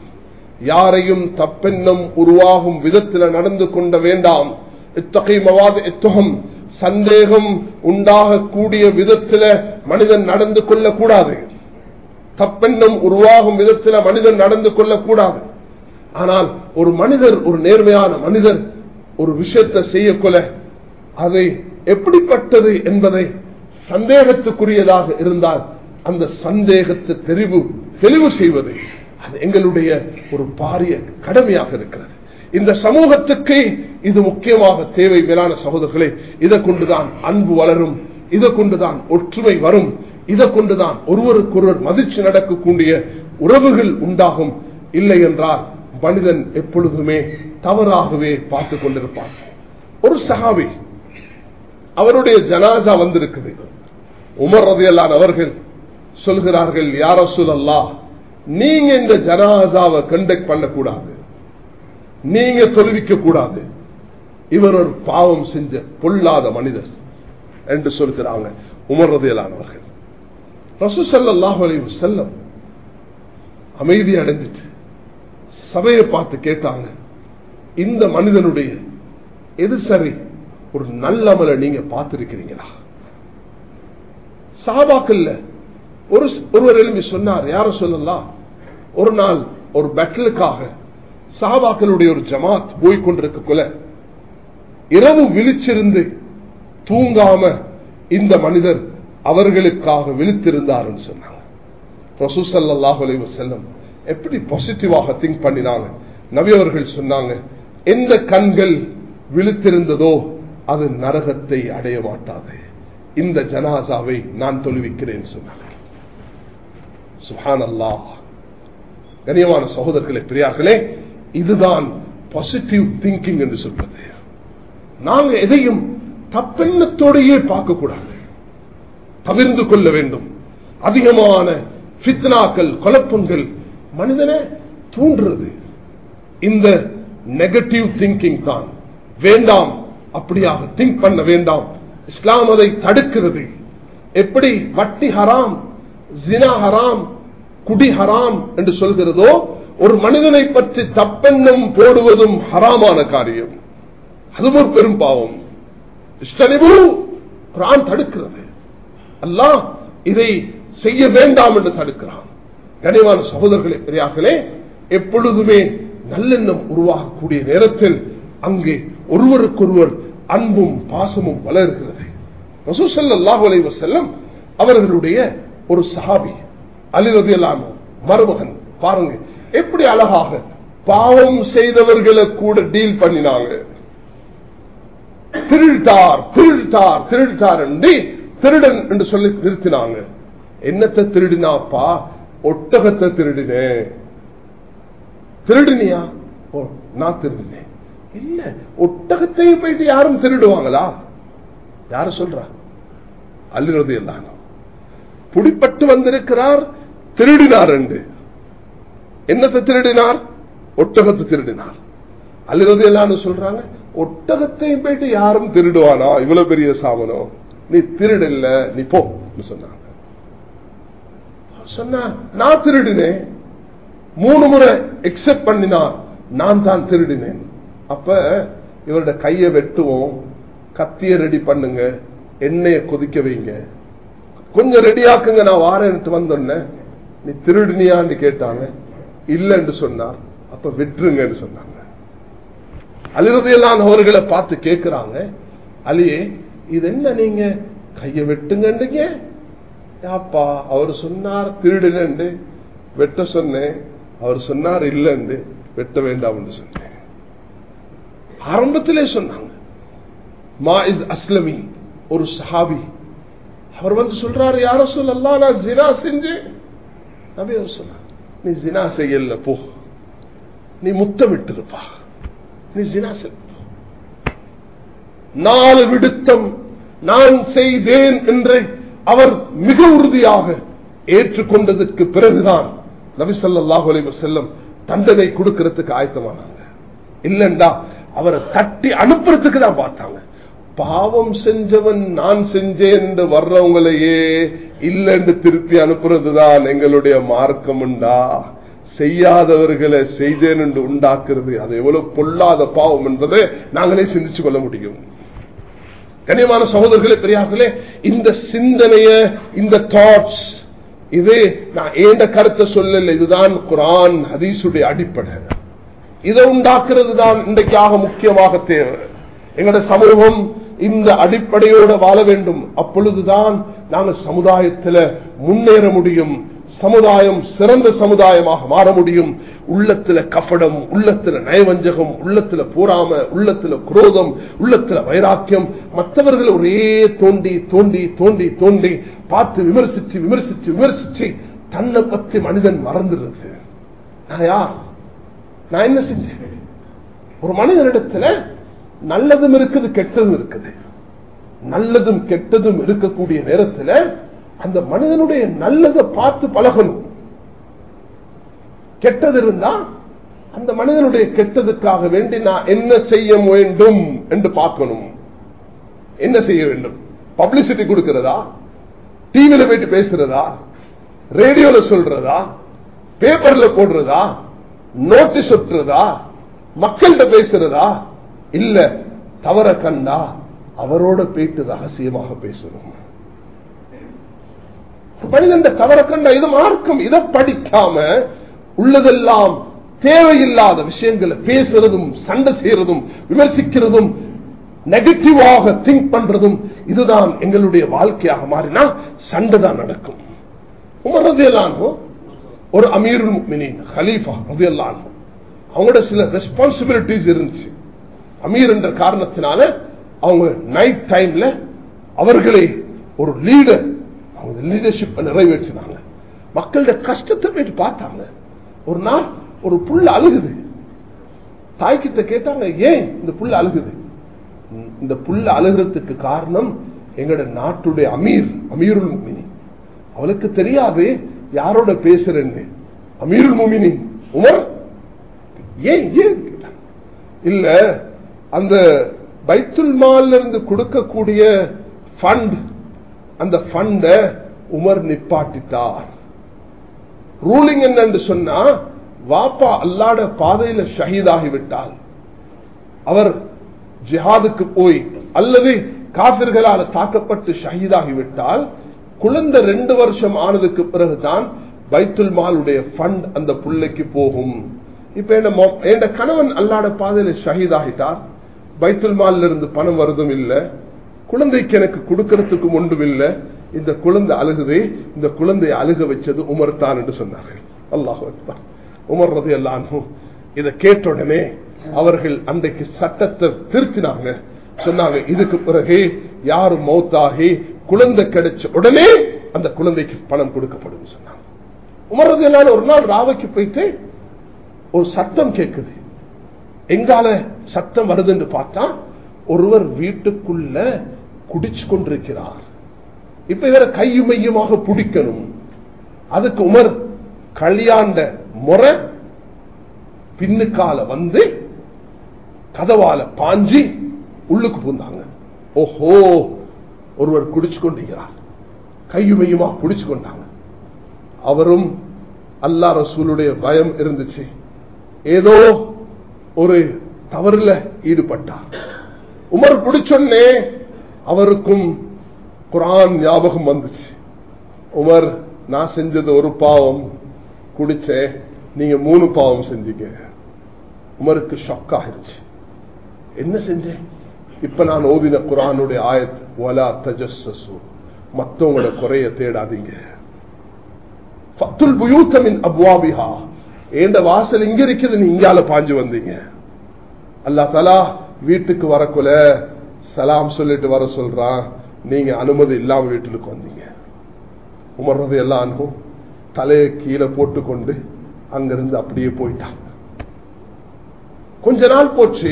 யாரையும் தப்பெண்ணம் உருவாகும் விதத்தில் நடந்து கொண்ட வேண்டாம். இத்தகை மவாத எத்தகம் சந்தேகம் உண்டாகக்கூடிய விதத்தில் மனிதன் நடந்து கொள்ளக்கூடாது. தப்பெண்ணம் உருவாகும் விதத்தில் மனிதன் நடந்து கொள்ளக்கூடாது. ஆனால் ஒரு மனிதர் ஒரு நேர்மையான மனிதர் ஒரு விஷயத்தை செய்யக்கொள்ள அதை எப்படிப்பட்டது என்பதை சந்தேகத்துக்குரியதாக இருந்தால் அந்த சந்தேகத்தை தெரிவு தெளிவு செய்வது அது எங்களுடைய ஒரு பாரிய கடமையாக இருக்கிறது. இந்த சமூகத்துக்கு இது முக்கியமாக தேவை மேலான சகோதரர்களே. இதை கொண்டுதான் அன்பு வளரும் இதை கொண்டுதான் ஒற்றுமை வரும் இதை கொண்டுதான் ஒருவருக்கொருவர் மதிச்சு நடக்கக்கூடிய உறவுகள் உண்டாகும். இல்லை என்றால் மனிதன் எப்பொழுதுமே தவறாகவே பார்த்துக் கொண்டிருப்பான். ஒரு சகாவி அவருடைய ஜனாசா வந்திருக்குது. உமர் ரதையல்லான் அவர்கள் சொல்கிறார்கள் யார சொல்லல்லா நீங்க இந்த ஜனாசாவை கண்டக்ட் பண்ணக்கூடாது. நீங்க தொழுவிக்க கூடாது. இவர் ஒரு பாவம் செஞ்ச பொல்லாத மனிதர் என்று சொல்கிறாங்க உமர் ரதையலானவர்கள் ரசூசல்லாஹு அலி செல்லம் அமைதி அடைஞ்சிட்டு சபையை பார்த்து கேட்டாங்க இந்த மனிதனுடைய எது சரி? ஒரு நல்ல அமலை நீங்க பார்த்திருக்கிறீங்களா? சாபாக்கல்ல ஒரு ஒருவர் எழுப்பி சொன்னார் யார சொல்லலாம்? ஒரு நாள் ஒரு பேட்டலுக்காக சாபாக்களுடைய ஒரு ஜமாத் போய் போய்கொண்டிருக்கக்குள்ள இரவு விழிச்சிருந்து தூங்காம இந்த மனிதர் அவர்களுக்காக விழித்திருந்தார் சொன்னாங்க. செல்லம் எப்படி பாசிட்டிவாக திங்க் பண்ணினாங்க? நவியவர்கள் சொன்னாங்க எந்த கண்கள் விழுத்திருந்ததோ அது நரகத்தை அடைய மாட்டாது. இந்த ஜனாசாவை நான் தொழுவிக்கிறேன் சொன்னாங்க. சுஹான் அல்லா கனியமான சகோதரர்களே பிரியார்களே இதுதான் பாசிட்டிவ் திங்கிங் என்று சொல்வது. நாங்க எதையும் தப்பெண்ணத்தோடையே பார்க்க கூடாது தவிர்ந்து கொள்ள வேண்டும். அதிகமான பித்னாக்கள் குழப்பங்கள் மனிதனை தூண்டுறது. இந்த நெகட்டிவ் திங்கிங் தான். வேண்டாம் அப்படியாக திங்க் பண்ண வேண்டாம். இஸ்லாம் அதை தடுக்கிறது. எப்படி வட்டி ஹராம் ஜினா ஹராம் குடி ஹராம் என்று சொல்கிறதோ ஒரு மனிதனை பற்றி தப்பெண்ணம் போடுவதும் ஹராமான காரியம். அதுவும் ஒரு பெரும் பாவம். குரான் தடுக்கிறது. அல்லாஹ் இதை செய்ய வேண்டாம் என்று தடுக்கிறான். கனிவான சகோதரர்களே பெரியார்களே எப்பொழுதுமே நல்லெண்ணம் உருவாகக்கூடிய நேரத்தில் அங்கே ஒருவருக்கொருவர் அன்பும் பாசமும் வளர்கிறது. ரசூசல்லாஹு அலைவ செல்லம் அவர்களுடைய ஒரு சஹாபி அலிரதியலான மருமகன் பாருங்க எப்படி அழகாக பாவம் செய்தவர்களை கூட டீல் பண்ணினாங்க. திருட்டார் திருட்டார் திருட்டார் என்று திருடன் என்று சொல்லி நிறுத்தினாங்க. என்னத்தை திருடினாப்பா? ஒட்டகத்தை திருடினேன் திருடினியா? ஓ நான் திருடினேன் இல்ல ஒட்டகத்தையும் போயிட்டு யாரும் திருடுவாங்களா? யாரு சொல்றா? அல்லது எல்லாம் புடிப்பட்டு வந்திருக்கிறார் திருடினார் என்று என்னத்தை திருடினார்? ஒட்டகத்தை திருடினார். அல்லது எல்லாம் சொல்றாங்க ஒட்டகத்தையும் போயிட்டு யாரும் திருடுவானா? இவ்வளவு பெரிய சாமனம் நீ திருடல நீ போ சொன்னாங்க. சொன்னா நான் திருடினேன். மூணு முறை எக்ஸப்ட் பண்ணினா நான் தான் திருடினேன். அப்ப இவரோட கையை வெட்டுவோம். கத்திய ரெடி பண்ணுங்க. எண்ணெய கொதிக்க வைங்க. கொஞ்சம் ரெடி ஆக்குங்க நான் வாரேன்ட்டு வந்தோன்ன நீ திருடினியான்னு கேட்டாங்க. இல்லைன்னு சொன்னார். அப்ப விட்டுருங்கன்னு சொன்னாங்க. அலிரதையெல்லாம் அவர்களை பார்த்து கேட்கிறாங்க அலியே இது என்ன நீங்க? கையை வெட்டுங்கன்றீங்க? ஏப்பா அவர் சொன்னார் திருடுன்னு வெட்ட சொன்னேன். அவர் சொன்னார் இல்லைன்னு வெட்ட வேண்டாம் சொன்னேன். ஆரம்பத்திலே சொன்னாங்க. மா இஸ் அஸ்லமி ஒரு சஹாபி. அவர் வந்து சொல்றாரு யார சொல்லலாம் நான் ஜினா செஞ்சு நபி அவர் சொன்னார் நீ ஜினா செய்யல போ. நீ முத்தமிட்டு இருப்பா நீ ஜினா செல் நாலு விடுத்தம் நான் செய்தேன் என்று அவர் மிக உறுதியாக ஏற்றுக்கொண்டதற்கு பிறகுதான் நபிசல்லாஹு அலைவ செல்லம் தண்டனை கொடுக்கிறதுக்கு ஆயத்தமானாங்க. இல்லண்டா அவரை தட்டி அனுப்புறதுக்கு தான் பார்த்தாங்க. பாவம் செஞ்சவன் நான் செஞ்சேன் என்று வர்றவங்களையே இல்லைன்னு திருப்பி அனுப்புறதுதான் எங்களுடைய மார்க்கம் உண்டா செய்யாதவர்களை செய்தேன் என்று உண்டாக்குறது அது எவ்வளவு பொல்லாத பாவம் என்பதை நாங்களே சிந்திச்சு கொள்ள முடியும். கனியமான சகோதரர்களே பெரியார்களே இந்த சிந்தனைய இந்த தாட்ஸ் இது நான் ஏண்ட கருத்தை சொல்லல இதுதான் குரான் ஹதீசுடைய அடிப்படை. இதை உண்டாக்குறது தான் இன்றைக்காக முக்கியமாக தேவை. எங்களோட சமூகம் இந்த அடிப்படையோட வாழ வேண்டும். அப்பொழுதுதான் நாங்கள் சமுதாயத்தில் முன்னேற முடியும். சமுதாயம் சிறந்த சமுதாயமாக மாற முடியும். உள்ளத்துல கபடம் உள்ளத்துல நயவஞ்சகம் உள்ளத்துல போராம உள்ளத்துல குரோதம் உள்ளத்துல வைராக்கியம். மற்றவர்கள் ஒரே தோண்டி தோண்டி தோண்டி தோண்டி பார்த்து விமர்சிச்சு விமர்சிச்சு விமர்சிச்சு தன்னை பத்தி மனிதன் மறந்துடுறது. நான் யார்? நான் என்ன செஞ்சேன்? ஒரு மனிதனிடத்துல நல்லதும் இருக்குது கெட்டதும் இருக்குது. நல்லதும் கெட்டதும் இருக்கக்கூடிய நேரத்தில் அந்த மனிதனுடைய நல்லதை பார்த்து பழகணும். கெட்டது இருந்தா அந்த மனிதனுடைய கெட்டதுக்காக வேண்டி நான் என்ன செய்ய வேண்டும் என்று பார்க்கணும். என்ன செய்ய வேண்டும்? பப்ளிசிட்டி கொடுக்கிறதா? டிவியில போயிட்டு பேசுறதா? ரேடியோல சொல்றதா? பேப்பர்ல போடுறதா? நோட்டீஸ் ஒட்டுறதா? மக்கள்கிட்ட பேசுறதா? இல்ல தவற கண்டா அவரோட போயிட்டு ரகசியமாக பேசணும். மனிதன் தவற கண்ட இது மார்க்கம். இதை படிக்காம உள்ளதெல்லாம் தேவையில்லாத விஷயங்களை பேசுறதும் சண்டை செய்யறதும் விமர்சிக்கிறதும் நெகட்டிவாக திங்க் பண்றதும் இதுதான் எங்களுடைய வாழ்க்கையாக மாறினா சண்டை தான் நடக்கும். உமர் ரதியல்லானோ ஒரு அமீர் மினின் ஹலீஃபா ரதியல்லானோ அவங்களோட சில ரெஸ்பான்சிபிலிட்டிஸ் இருந்துச்சு. அமீர் என்ற காரணத்தினால அவங்க நைட் டைம்ல அவர்களை ஒரு லீடர் அவங்க லீடர்ஷிப் நிறைவேற்றினாங்க. மக்களுடைய கஷ்டத்தை போயிட்டு பார்த்தாங்க. ஒரு நாள் ஒரு புள்ள அழுகுது. தாய்கிட்ட கேட்டாங்க ஏன் இந்த புள்ள அழுகுது? இந்த புள்ள அழுகிறதுக்கு காரணம் எங்களோட நாட்டுடைய அமீர் அமீருல் முமினி அவளுக்கு தெரியாது யாரோட பேசுறேன்னு. அமீருல் முமினி உமர் ஏன் ஏன்? கேட்டாங்க. இல்ல அந்த பைத்துல் மால்ல இருந்து கொடுக்கக்கூடிய ஃபண்ட் அந்த ஃபண்டை உமர் நிப்பாட்டிட்டார். ரூலிங் என்னன்னு சொன்னா வாப்பா அல்லாட பாதையில ஷஹீதாகிவிட்டால் அவர் ஜிஹாதுக்கு போய் அல்லது காபிர்களால் தாக்கப்பட்டு ஷஹீதாகிவிட்டால் குழந்தை ரெண்டு வருஷம் ஆனதுக்கு பிறகுதான் பைத்துல் மாலுடைய ஃபண்ட் அந்த பிள்ளைக்கு போகும். இப்ப என்ன கணவன் அல்லாட பாதையில ஷஹீதாகிட்டார். பைத்துல் மால்ல இருந்து பணம் வருதும் இல்ல. குழந்தைக்கு எனக்கு கொடுக்கறதுக்கும் ஒன்றும் இல்ல. இந்த குழந்தை அழுகுதே இந்த குழந்தை அழுக வச்சது உமர் தான் என்று சொன்னார்கள். அல்லாஹ் உமர் ரது அல்லானும் இதை கேட்ட உடனே அவர்கள் அன்றைக்கு சட்டத்தை திருத்தினாங்க. சொன்னாங்க இதுக்கு பிறகு யாரும் மௌத்தாகி குழந்தை கிடைச்ச உடனே அந்த குழந்தைக்கு பணம் கொடுக்கப்படும் சொன்னாங்க. உமர் ரதி ஒரு நாள் ராவைக்கு போயிட்டு ஒரு சத்தம் கேட்குது. எங்கால சத்தம் வருதுன்னு பார்த்தா ஒருவர் வீட்டுக்குள்ள குடிச்சு கொண்டிருக்கிறார். இப்ப இவரை கையுமையுமாக பிடிக்கணும். அதுக்கு உமர் கல்யாண்ட முறை பின்னுக்கால வந்து கதவால பாஞ்சி உள்ளுக்கு பூந்தாங்க. ஓஹோ ஒருவர் குடிச்சு கொண்டிருக்கிறார். கையுமையுமா குடிச்சு கொண்டாங்க. அவரும் அல்லா ரசூலுடைய பயம் இருந்துச்சு. ஏதோ ஒரு தவறுல ஈடுபட்டார். உமர் குடிச்சொன்னே அவருக்கும் குரான் ஞாபகம் வந்துச்சு. உமர் நான் செஞ்சது ஒரு பாவம் குடிச்சேன் நீங்க மூணு பாவம் செஞ்சீங்க. உமருக்கு ஷாக் ஆயிருச்சு என்ன செஞ்சேன்? இப்ப நான் ஓதின குரானுடைய ஆயத் வலா தஜஸ்ஸு மத்தவங்களோட குறைய தேடாதீங்க. பத்துல் புயூத்தமின் அப்வாபிஹா. ஏண்ட வாசல் இங்க இருக்குது நீ இங்கால பாஞ்சு வந்தீங்க. அல்லா தலா வீட்டுக்கு வரக்குள்ள சலாம் சொல்லிட்டு வர சொல்றான். நீங்க அனுமதி இல்லாம வீட்டுக்கு வந்தீங்க. உமர்றது எல்லாம் அனுபவம் தலையை கீழே போட்டுக்கொண்டு அங்கிருந்து அப்படியே போயிட்டாங்க கொஞ்ச நாள் போச்சு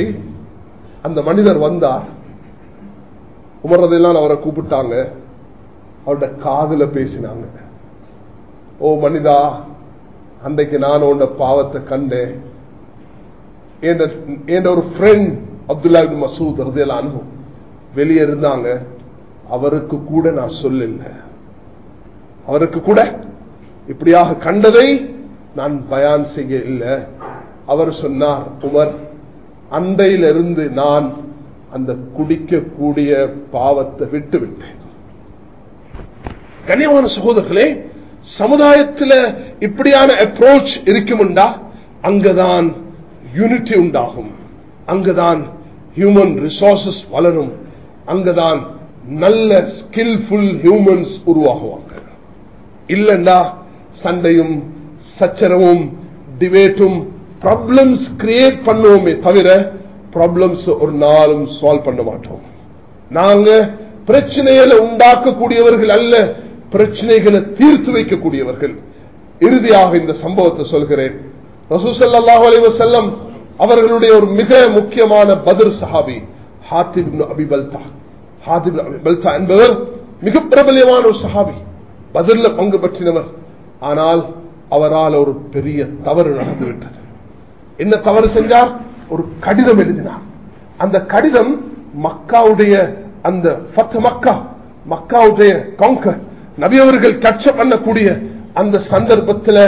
அந்த மனிதர் வந்தார். உமர்றதெல்லாம் அவரை கூப்பிட்டாங்க. அவரோட காதுல பேசினாங்க. ஓ மனிதா அன்றைக்கு நான் உன்ன பாவத்தை கண்டேன். என் ஒரு ஃப்ரெண்ட் அப்துல்லா மசூத் ரதியல் அனுபவம் வெளியே இருந்தாங்க. அவருக்கு கூட நான் சொல்லல. அவருக்கு கூட இப்படியாக கண்டதை நான் பயான் செய்ய இல்லை. அவர் சொன்னார் உமர் அண்டையிலிருந்து நான் அந்த குடிக்கக்கூடிய பாவத்தை விட்டு விட்டேன் கனியமான சகோதரர்களே சமுதாயத்தில் இப்படியான அப்ரோச் இருக்குமுண்டா? அங்கதான் யூனிட்டி உண்டாகும். அங்கதான் ஹியூமன் ரிசோர்சஸ் வளரும். அங்கதான் நல்ல ஸ்கில்ஃபுல் ஹியூமன்ஸ் உருவாகுவாங்க. இல்லண்டா சண்டையும் சச்சரவும் டிபேட்டும் ப்ராப்ளம்ஸ் கிரியேட் பண்ணுவோமே தவிர ப்ராப்ளம்ஸ் ஒரு நாளும் சால்வ் பண்ண மாட்டோம். நாங்க பிரச்சனைகளை உண்டாக்கக்கூடியவர்கள் அல்ல பிரச்சனைகளை தீர்த்து வைக்கக்கூடியவர்கள். இறுதியாக இந்த சம்பவத்தை சொல்கிறேன். ரசூசல்லாஹு அலைவ செல்லம் அவர்களுடைய ஒரு மிக முக்கியமான பதிர் சஹாபி ஹாத்திப் அபிபல்தா என்பவர் மிக பிரபலியமான ஒரு சஹாபி. பதிர்ல பங்கு பற்றினவர். ஆனால் அவரால் ஒரு பெரிய தவறு நடந்துவிட்டது என்ன தவறு செஞ்சார்? ஒரு கடிதம் எழுதினார். அந்த கடிதம் மக்காவுடைய அந்த மக்கா மக்காவுடைய காங்க நபியவர்கள் கட்ச பண்ணக்கூடிய அந்த சந்தர்ப்பத்தில்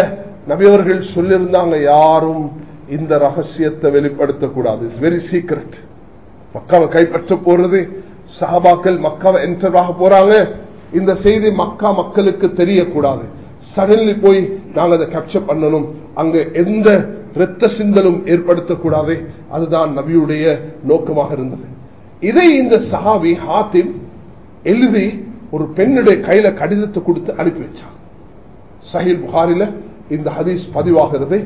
நபியவர்கள் சொல்லியிருந்தாங்க யாரும் இந்த ரகசியத்தை வெளிப்படுத்தக்கூடாது. இட்ஸ் வெரி சீக்ரெட் மக்காவை கைப்பற்ற போறது சஹாபாக்கள் மக்காவை என்டராக போறாங்க. இந்த செய்தி மக்கா மக்களுக்கு தெரியக்கூடாது. சடன்லி போய் நாங்கள் அதை கேப்சர் பண்ணணும். அங்க எந்த இரத்த சிந்தனும் ஏற்படுத்தக்கூடாது. அதுதான் நபியுடைய நோக்கமாக இருந்தது. இதை இந்த சஹாபி ஹாத்திம் எழுதி ஒரு பெண்ணுடைய கையில கடிதத்தை கொடுத்து அனுப்பி வச்சார். சஹில் புகாரில இந்த ஹதீஸ் பதிவாகிறது.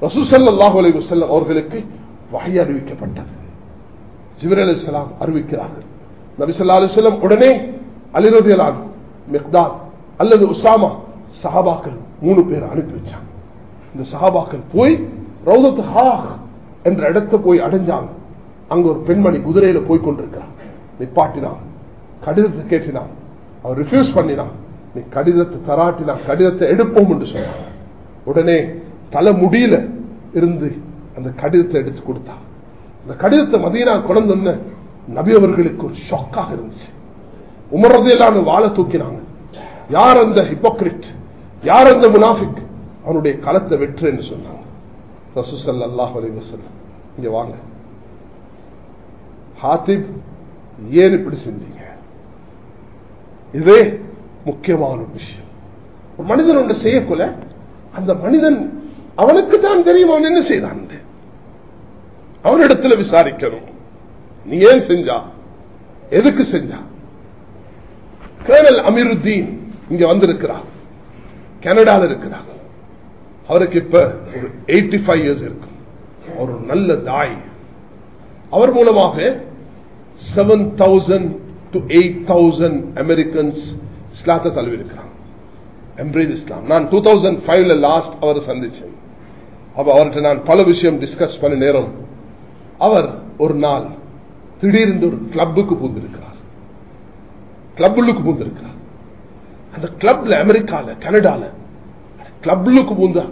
ரசூசல்லாஹு அலி வசல்லம் அவர்களுக்கு வகை அறிவிக்கப்பட்டது. ஜிபர் அலி அறிவிக்கிறார்கள். நபிசல்லா உடனே அலிரதியலான் மெக்தாத் அல்லது உசாமா சஹாபாக்கள் மூணு பேர் அனுப்பி வச்சாங்க. இந்த சஹாபாக்கள் போய் ரவுதத் ஹாக் என்ற இடத்தை போய் அடைஞ்சாங்க. அங்க ஒரு பெண்மணி குதிரையில போய் கொண்டிருக்கிறான். நிப்பாட்டினான் கடிதத்தை கேட்டினான் அவர் ரிஃப்யூஸ் பண்ணினான். நீ கடிதத்தை தராட்டினா கடிதத்தை எடுப்போம் என்று சொன்னான். உடனே தலை முடியல இருந்து அந்த கடிதத்தை எடுத்து கொடுத்தா அந்த கடிதத்தை மதியனா குழந்தை நபி அவர்களுக்கு ஒரு ஷாக்காக இருந்துச்சு. உமரதையிலான வாழை தூக்கினாங்க. யார் அந்த ஹிப்போக்ரிட் யார் அந்த முனாஃபிக்? அவனுடைய களத்தை வெற்று என்று சொன்னாங்க. ரசூசல் அல்லாஹ் அலி வசல்லம் இங்க வாங்க. ஹாத்திப் ஏன் இப்படி செஞ்சீங்க? இதே முக்கியமான ஒரு விஷயம். ஒரு மனிதன் ஒன்று செய்யக்குள்ள அந்த மனிதன் அவனுக்கு தான் தெரியும் அவன் என்ன செய்தான்? அவனிடத்துல விசாரிக்கணும். நீ ஏன் செஞ்சா? எதுக்கு செஞ்சா? கேர்னல் அமீருத்தீன் இங்க வந்திருக்கிறார். கனடாவில் இருக்கிறார். அவருக்கு இப்ப ஒரு எயிட்டி ஃபைவ் இயர்ஸ் இருக்கும். அவர் ஒரு நல்ல தாய். அவர் மூலமாக seven thousand to eight thousand Americans இஸ்லாத்தை தழுவி இருக்கிறாங்க எம்ப்ரேஜ் இஸ்லாம் நான் டூ தௌசண்ட் ஃபைவ்ல லாஸ்ட் அவரை சந்திச்சேன். அப்ப அவர்கிட்ட நான் பல விஷயம் டிஸ்கஸ் பண்ண நேரம். அவர் ஒரு நாள் திடீரென்று ஒரு கிளப்புக்கு பூந்திருக்கிறார். கிளப்புக்கு பூந்திருக்கிறார். அந்த கிளப்ல அமெரிக்கால கனடால கிளப்லுக்கு பூந்தா.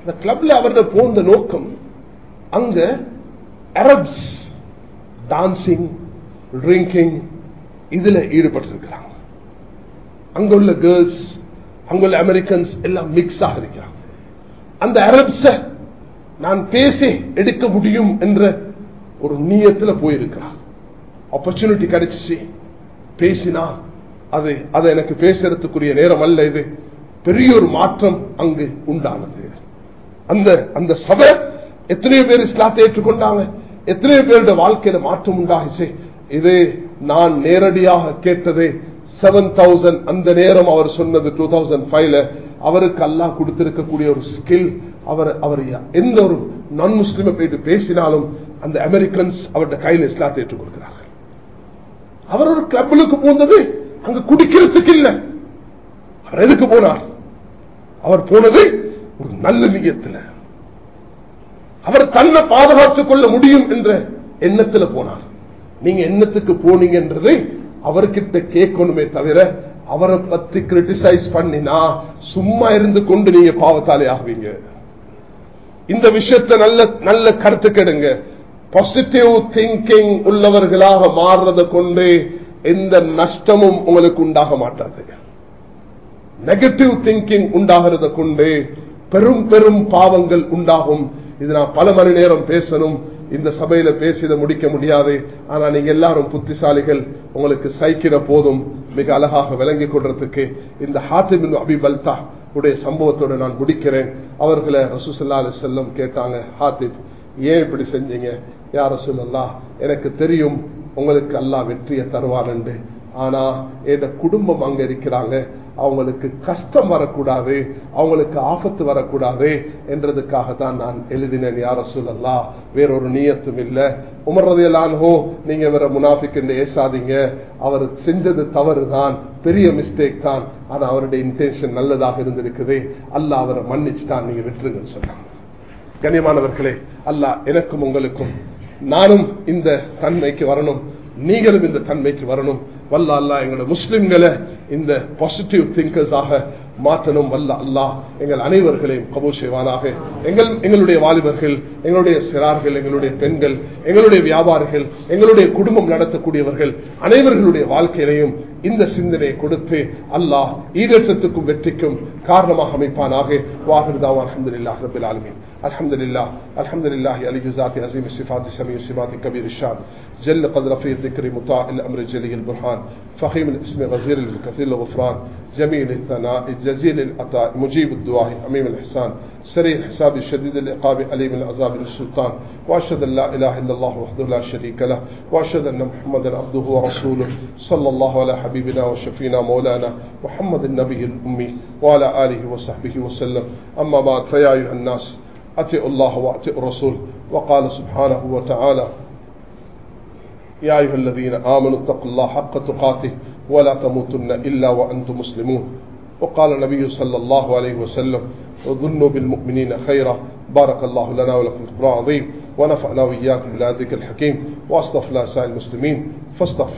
அந்த கிளப்ல அவர்கிட்ட போந்த நோக்கம் அங்க அரப்ஸ் டான்சிங் ட்ரிங்கிங் இதுல ஈடுபட்டிருக்கிறாங்க. அங்குள்ள கேர்ள்ஸ் அங்குள்ள அமெரிக்கன்ஸ் எல்லாம் மிக்ஸ் ஆக இருக்கிறாங்க. அந்த அரப்ஸ நான் பேசி எடுக்க முடியும் என்ற ஒரு நீயத்தில் போயிருக்கிறார் ஆப்பர்ச்சுனிட்டி கிடைச்சிச்சு. பேசினா அது அதை எனக்கு பேசுறதுக்குரிய நேரம் அல்ல இது. பெரிய ஒரு மாற்றம் அங்கு உண்டானது. அந்த அந்த சபை எத்தனையோ பேர் இஸ்லாத்தை ஏற்றுக்கொண்டாங்க. எத்தனையோ பேருடைய வாழ்க்கையில மாற்றம் உண்டாகிச்சு. இது நான் நேரடியாக கேட்டது செவன் தௌசண்ட் அந்த நேரம் அவர் சொன்னது டூ தௌசண்ட் ஃபைவ்ல அவருக்கு அல்லாஹ் கொடுத்திருக்கக்கூடிய ஒரு ஸ்கில் அவர் அவர் எந்த ஒரு நான் முஸ்லீமை போயிட்டு பேசினாலும் அந்த அமெரிக்கன்ஸ் அவருடைய கையில் இஸ்லாத்தை ஏற்றுக் கொடுக்கிறார்கள். அவர் ஒரு கிளப்புக்கு போனது அங்க குடிக்கிறதுக்கு இல்லை. அவர் எதுக்கு போனார்? அவர் போனது ஒரு நல்ல நியத்தில். அவர் தன்னை பாதுகாத்துக் கொள்ள முடியும் என்ற எண்ணத்தில் போனார். நீங்க எண்ணத்துக்கு போனீங்கன்றது அவர்கிட்ட கேட்கணுமே தவிர அவரை பத்தி கிரிட்டிசைஸ் பண்ணினா சும்மா இருந்து கொண்டு நீங்க பாவத்தாலே ஆகுவீங்க இந்த விஷயத்தை நல்ல நல்ல கருத்து கெடுங்க. பாசிட்டிவ் திங்கிங் உள்ளவர்களாக மாறுறதை கொண்டு எந்த நஷ்டமும் உங்களுக்கு உண்டாக மாட்டாது. நெகட்டிவ் திங்கிங் உண்டாகிறத கொண்டு பெரும் பெரும் பாவங்கள் உண்டாகும். இது நான் பல மணி நேரம் பேசணும். இந்த சபையில பேசித முடிக்க முடியாது. ஆனா நீங்க எல்லாரும் புத்திசாலிகள் உங்களுக்கு சைக்கிற போதும் மிக அழகாக விளங்கிக் கொள்றதுக்கு இந்த ஹாத்திபின் அபிபல்தா உடைய சம்பவத்தோட நான் முடிக்கிறேன். அவர்களை ரசூசல்லா அலி செல்லம் கேட்டாங்க ஹாத்திப் ஏன் இப்படி செஞ்சீங்க? யார் சொல்லா எனக்கு தெரியும் உங்களுக்கு அல்லா வெற்றியை தருவான் என்று. ஆனா என் குடும்பம் அங்க இருக்கிறாங்க. அவங்களுக்கு கஷ்டம் வரக்கூடாது. அவங்களுக்கு ஆபத்து வரக்கூடாது என்றதுக்காக தான் நான் எழுதினேன் யார சொல்லலா வேறொரு நீயத்தும் இல்லை. உமர்றதையெல்லானோ நீங்க வேற முனாஃபிக் என்று ஏசாதீங்க. அவர் செஞ்சது தவறு தான் பெரிய மிஸ்டேக் தான். ஆனா அவருடைய இன்டென்ஷன் நல்லதாக இருந்திருக்குது. அல்ல அவரை மன்னிச்சுட்டான். நீங்க விட்டுருங்க சொன்னாங்க. கண்ணியமானவர்களே அல்ல எனக்கும் உங்களுக்கும் நானும் இந்த தன்மைக்கு வரணும். நீங்களும் இந்த தன்மைக்கு வரணும். வல்ல அல்லா எங்களோட முஸ்லிம்களை இந்த பாசிட்டிவ் திங்கர்ஸாக மாற்றணும் வல்ல அல்லா எங்கள் அனைவர்களையும் கபூர் செய்வானாக எங்கள் எங்களுடைய வாலிபர்கள் எங்களுடைய சிறார்கள் எங்களுடைய பெண்கள் எங்களுடைய வியாபாரிகள் எங்களுடைய குடும்பம் நடத்தக்கூடியவர்கள் அனைவர்களுடைய வாழ்க்கையிலையும் இந்த சிந்தனையை கொடுத்து அல்லாஹ் ஈரேற்றத்துக்கும் வெற்றிக்கும் காரணமாக அமைப்பானாக வாகிருதாவா அலமதுல்லாஹ் ரபில் ஆலமின் الحمد لله الحمد لله علي ذات عظيم الصفات سميع الصفات كبير الشان جل قدر في الذكر مطاع الامر جلي البرهان فخيم الاسم غزير الكثير الغفران جميل الثناء جزيل العطاء مجيب الدعاء عميم الإحسان سريع الحساب الشديد العقاب عليم العذاب للسلطان وأشهد أن لا إله إلا الله وحده لا شريك له وأشهد أن محمدا عبده ورسوله صلى الله على حبيبنا وشفينا مولانا محمد النبي الأمي وعلى آله وصحبه وسلم. أما بعد فيا أيها الناس أتئوا الله وأتئوا الرسول وقال سبحانه وتعالى يا أيها الذين آمنوا اتقوا الله حق تقاته ولا تموتن إلا وأنتم مسلمون. وقال النبي صلى الله عليه وسلم وظنوا بالمؤمنين خيرا. بارك الله لنا ولكم في القرآن العظيم. ونفعنا وإياكم بلا الحكيم. الله سائر المسلمين. فاستغفر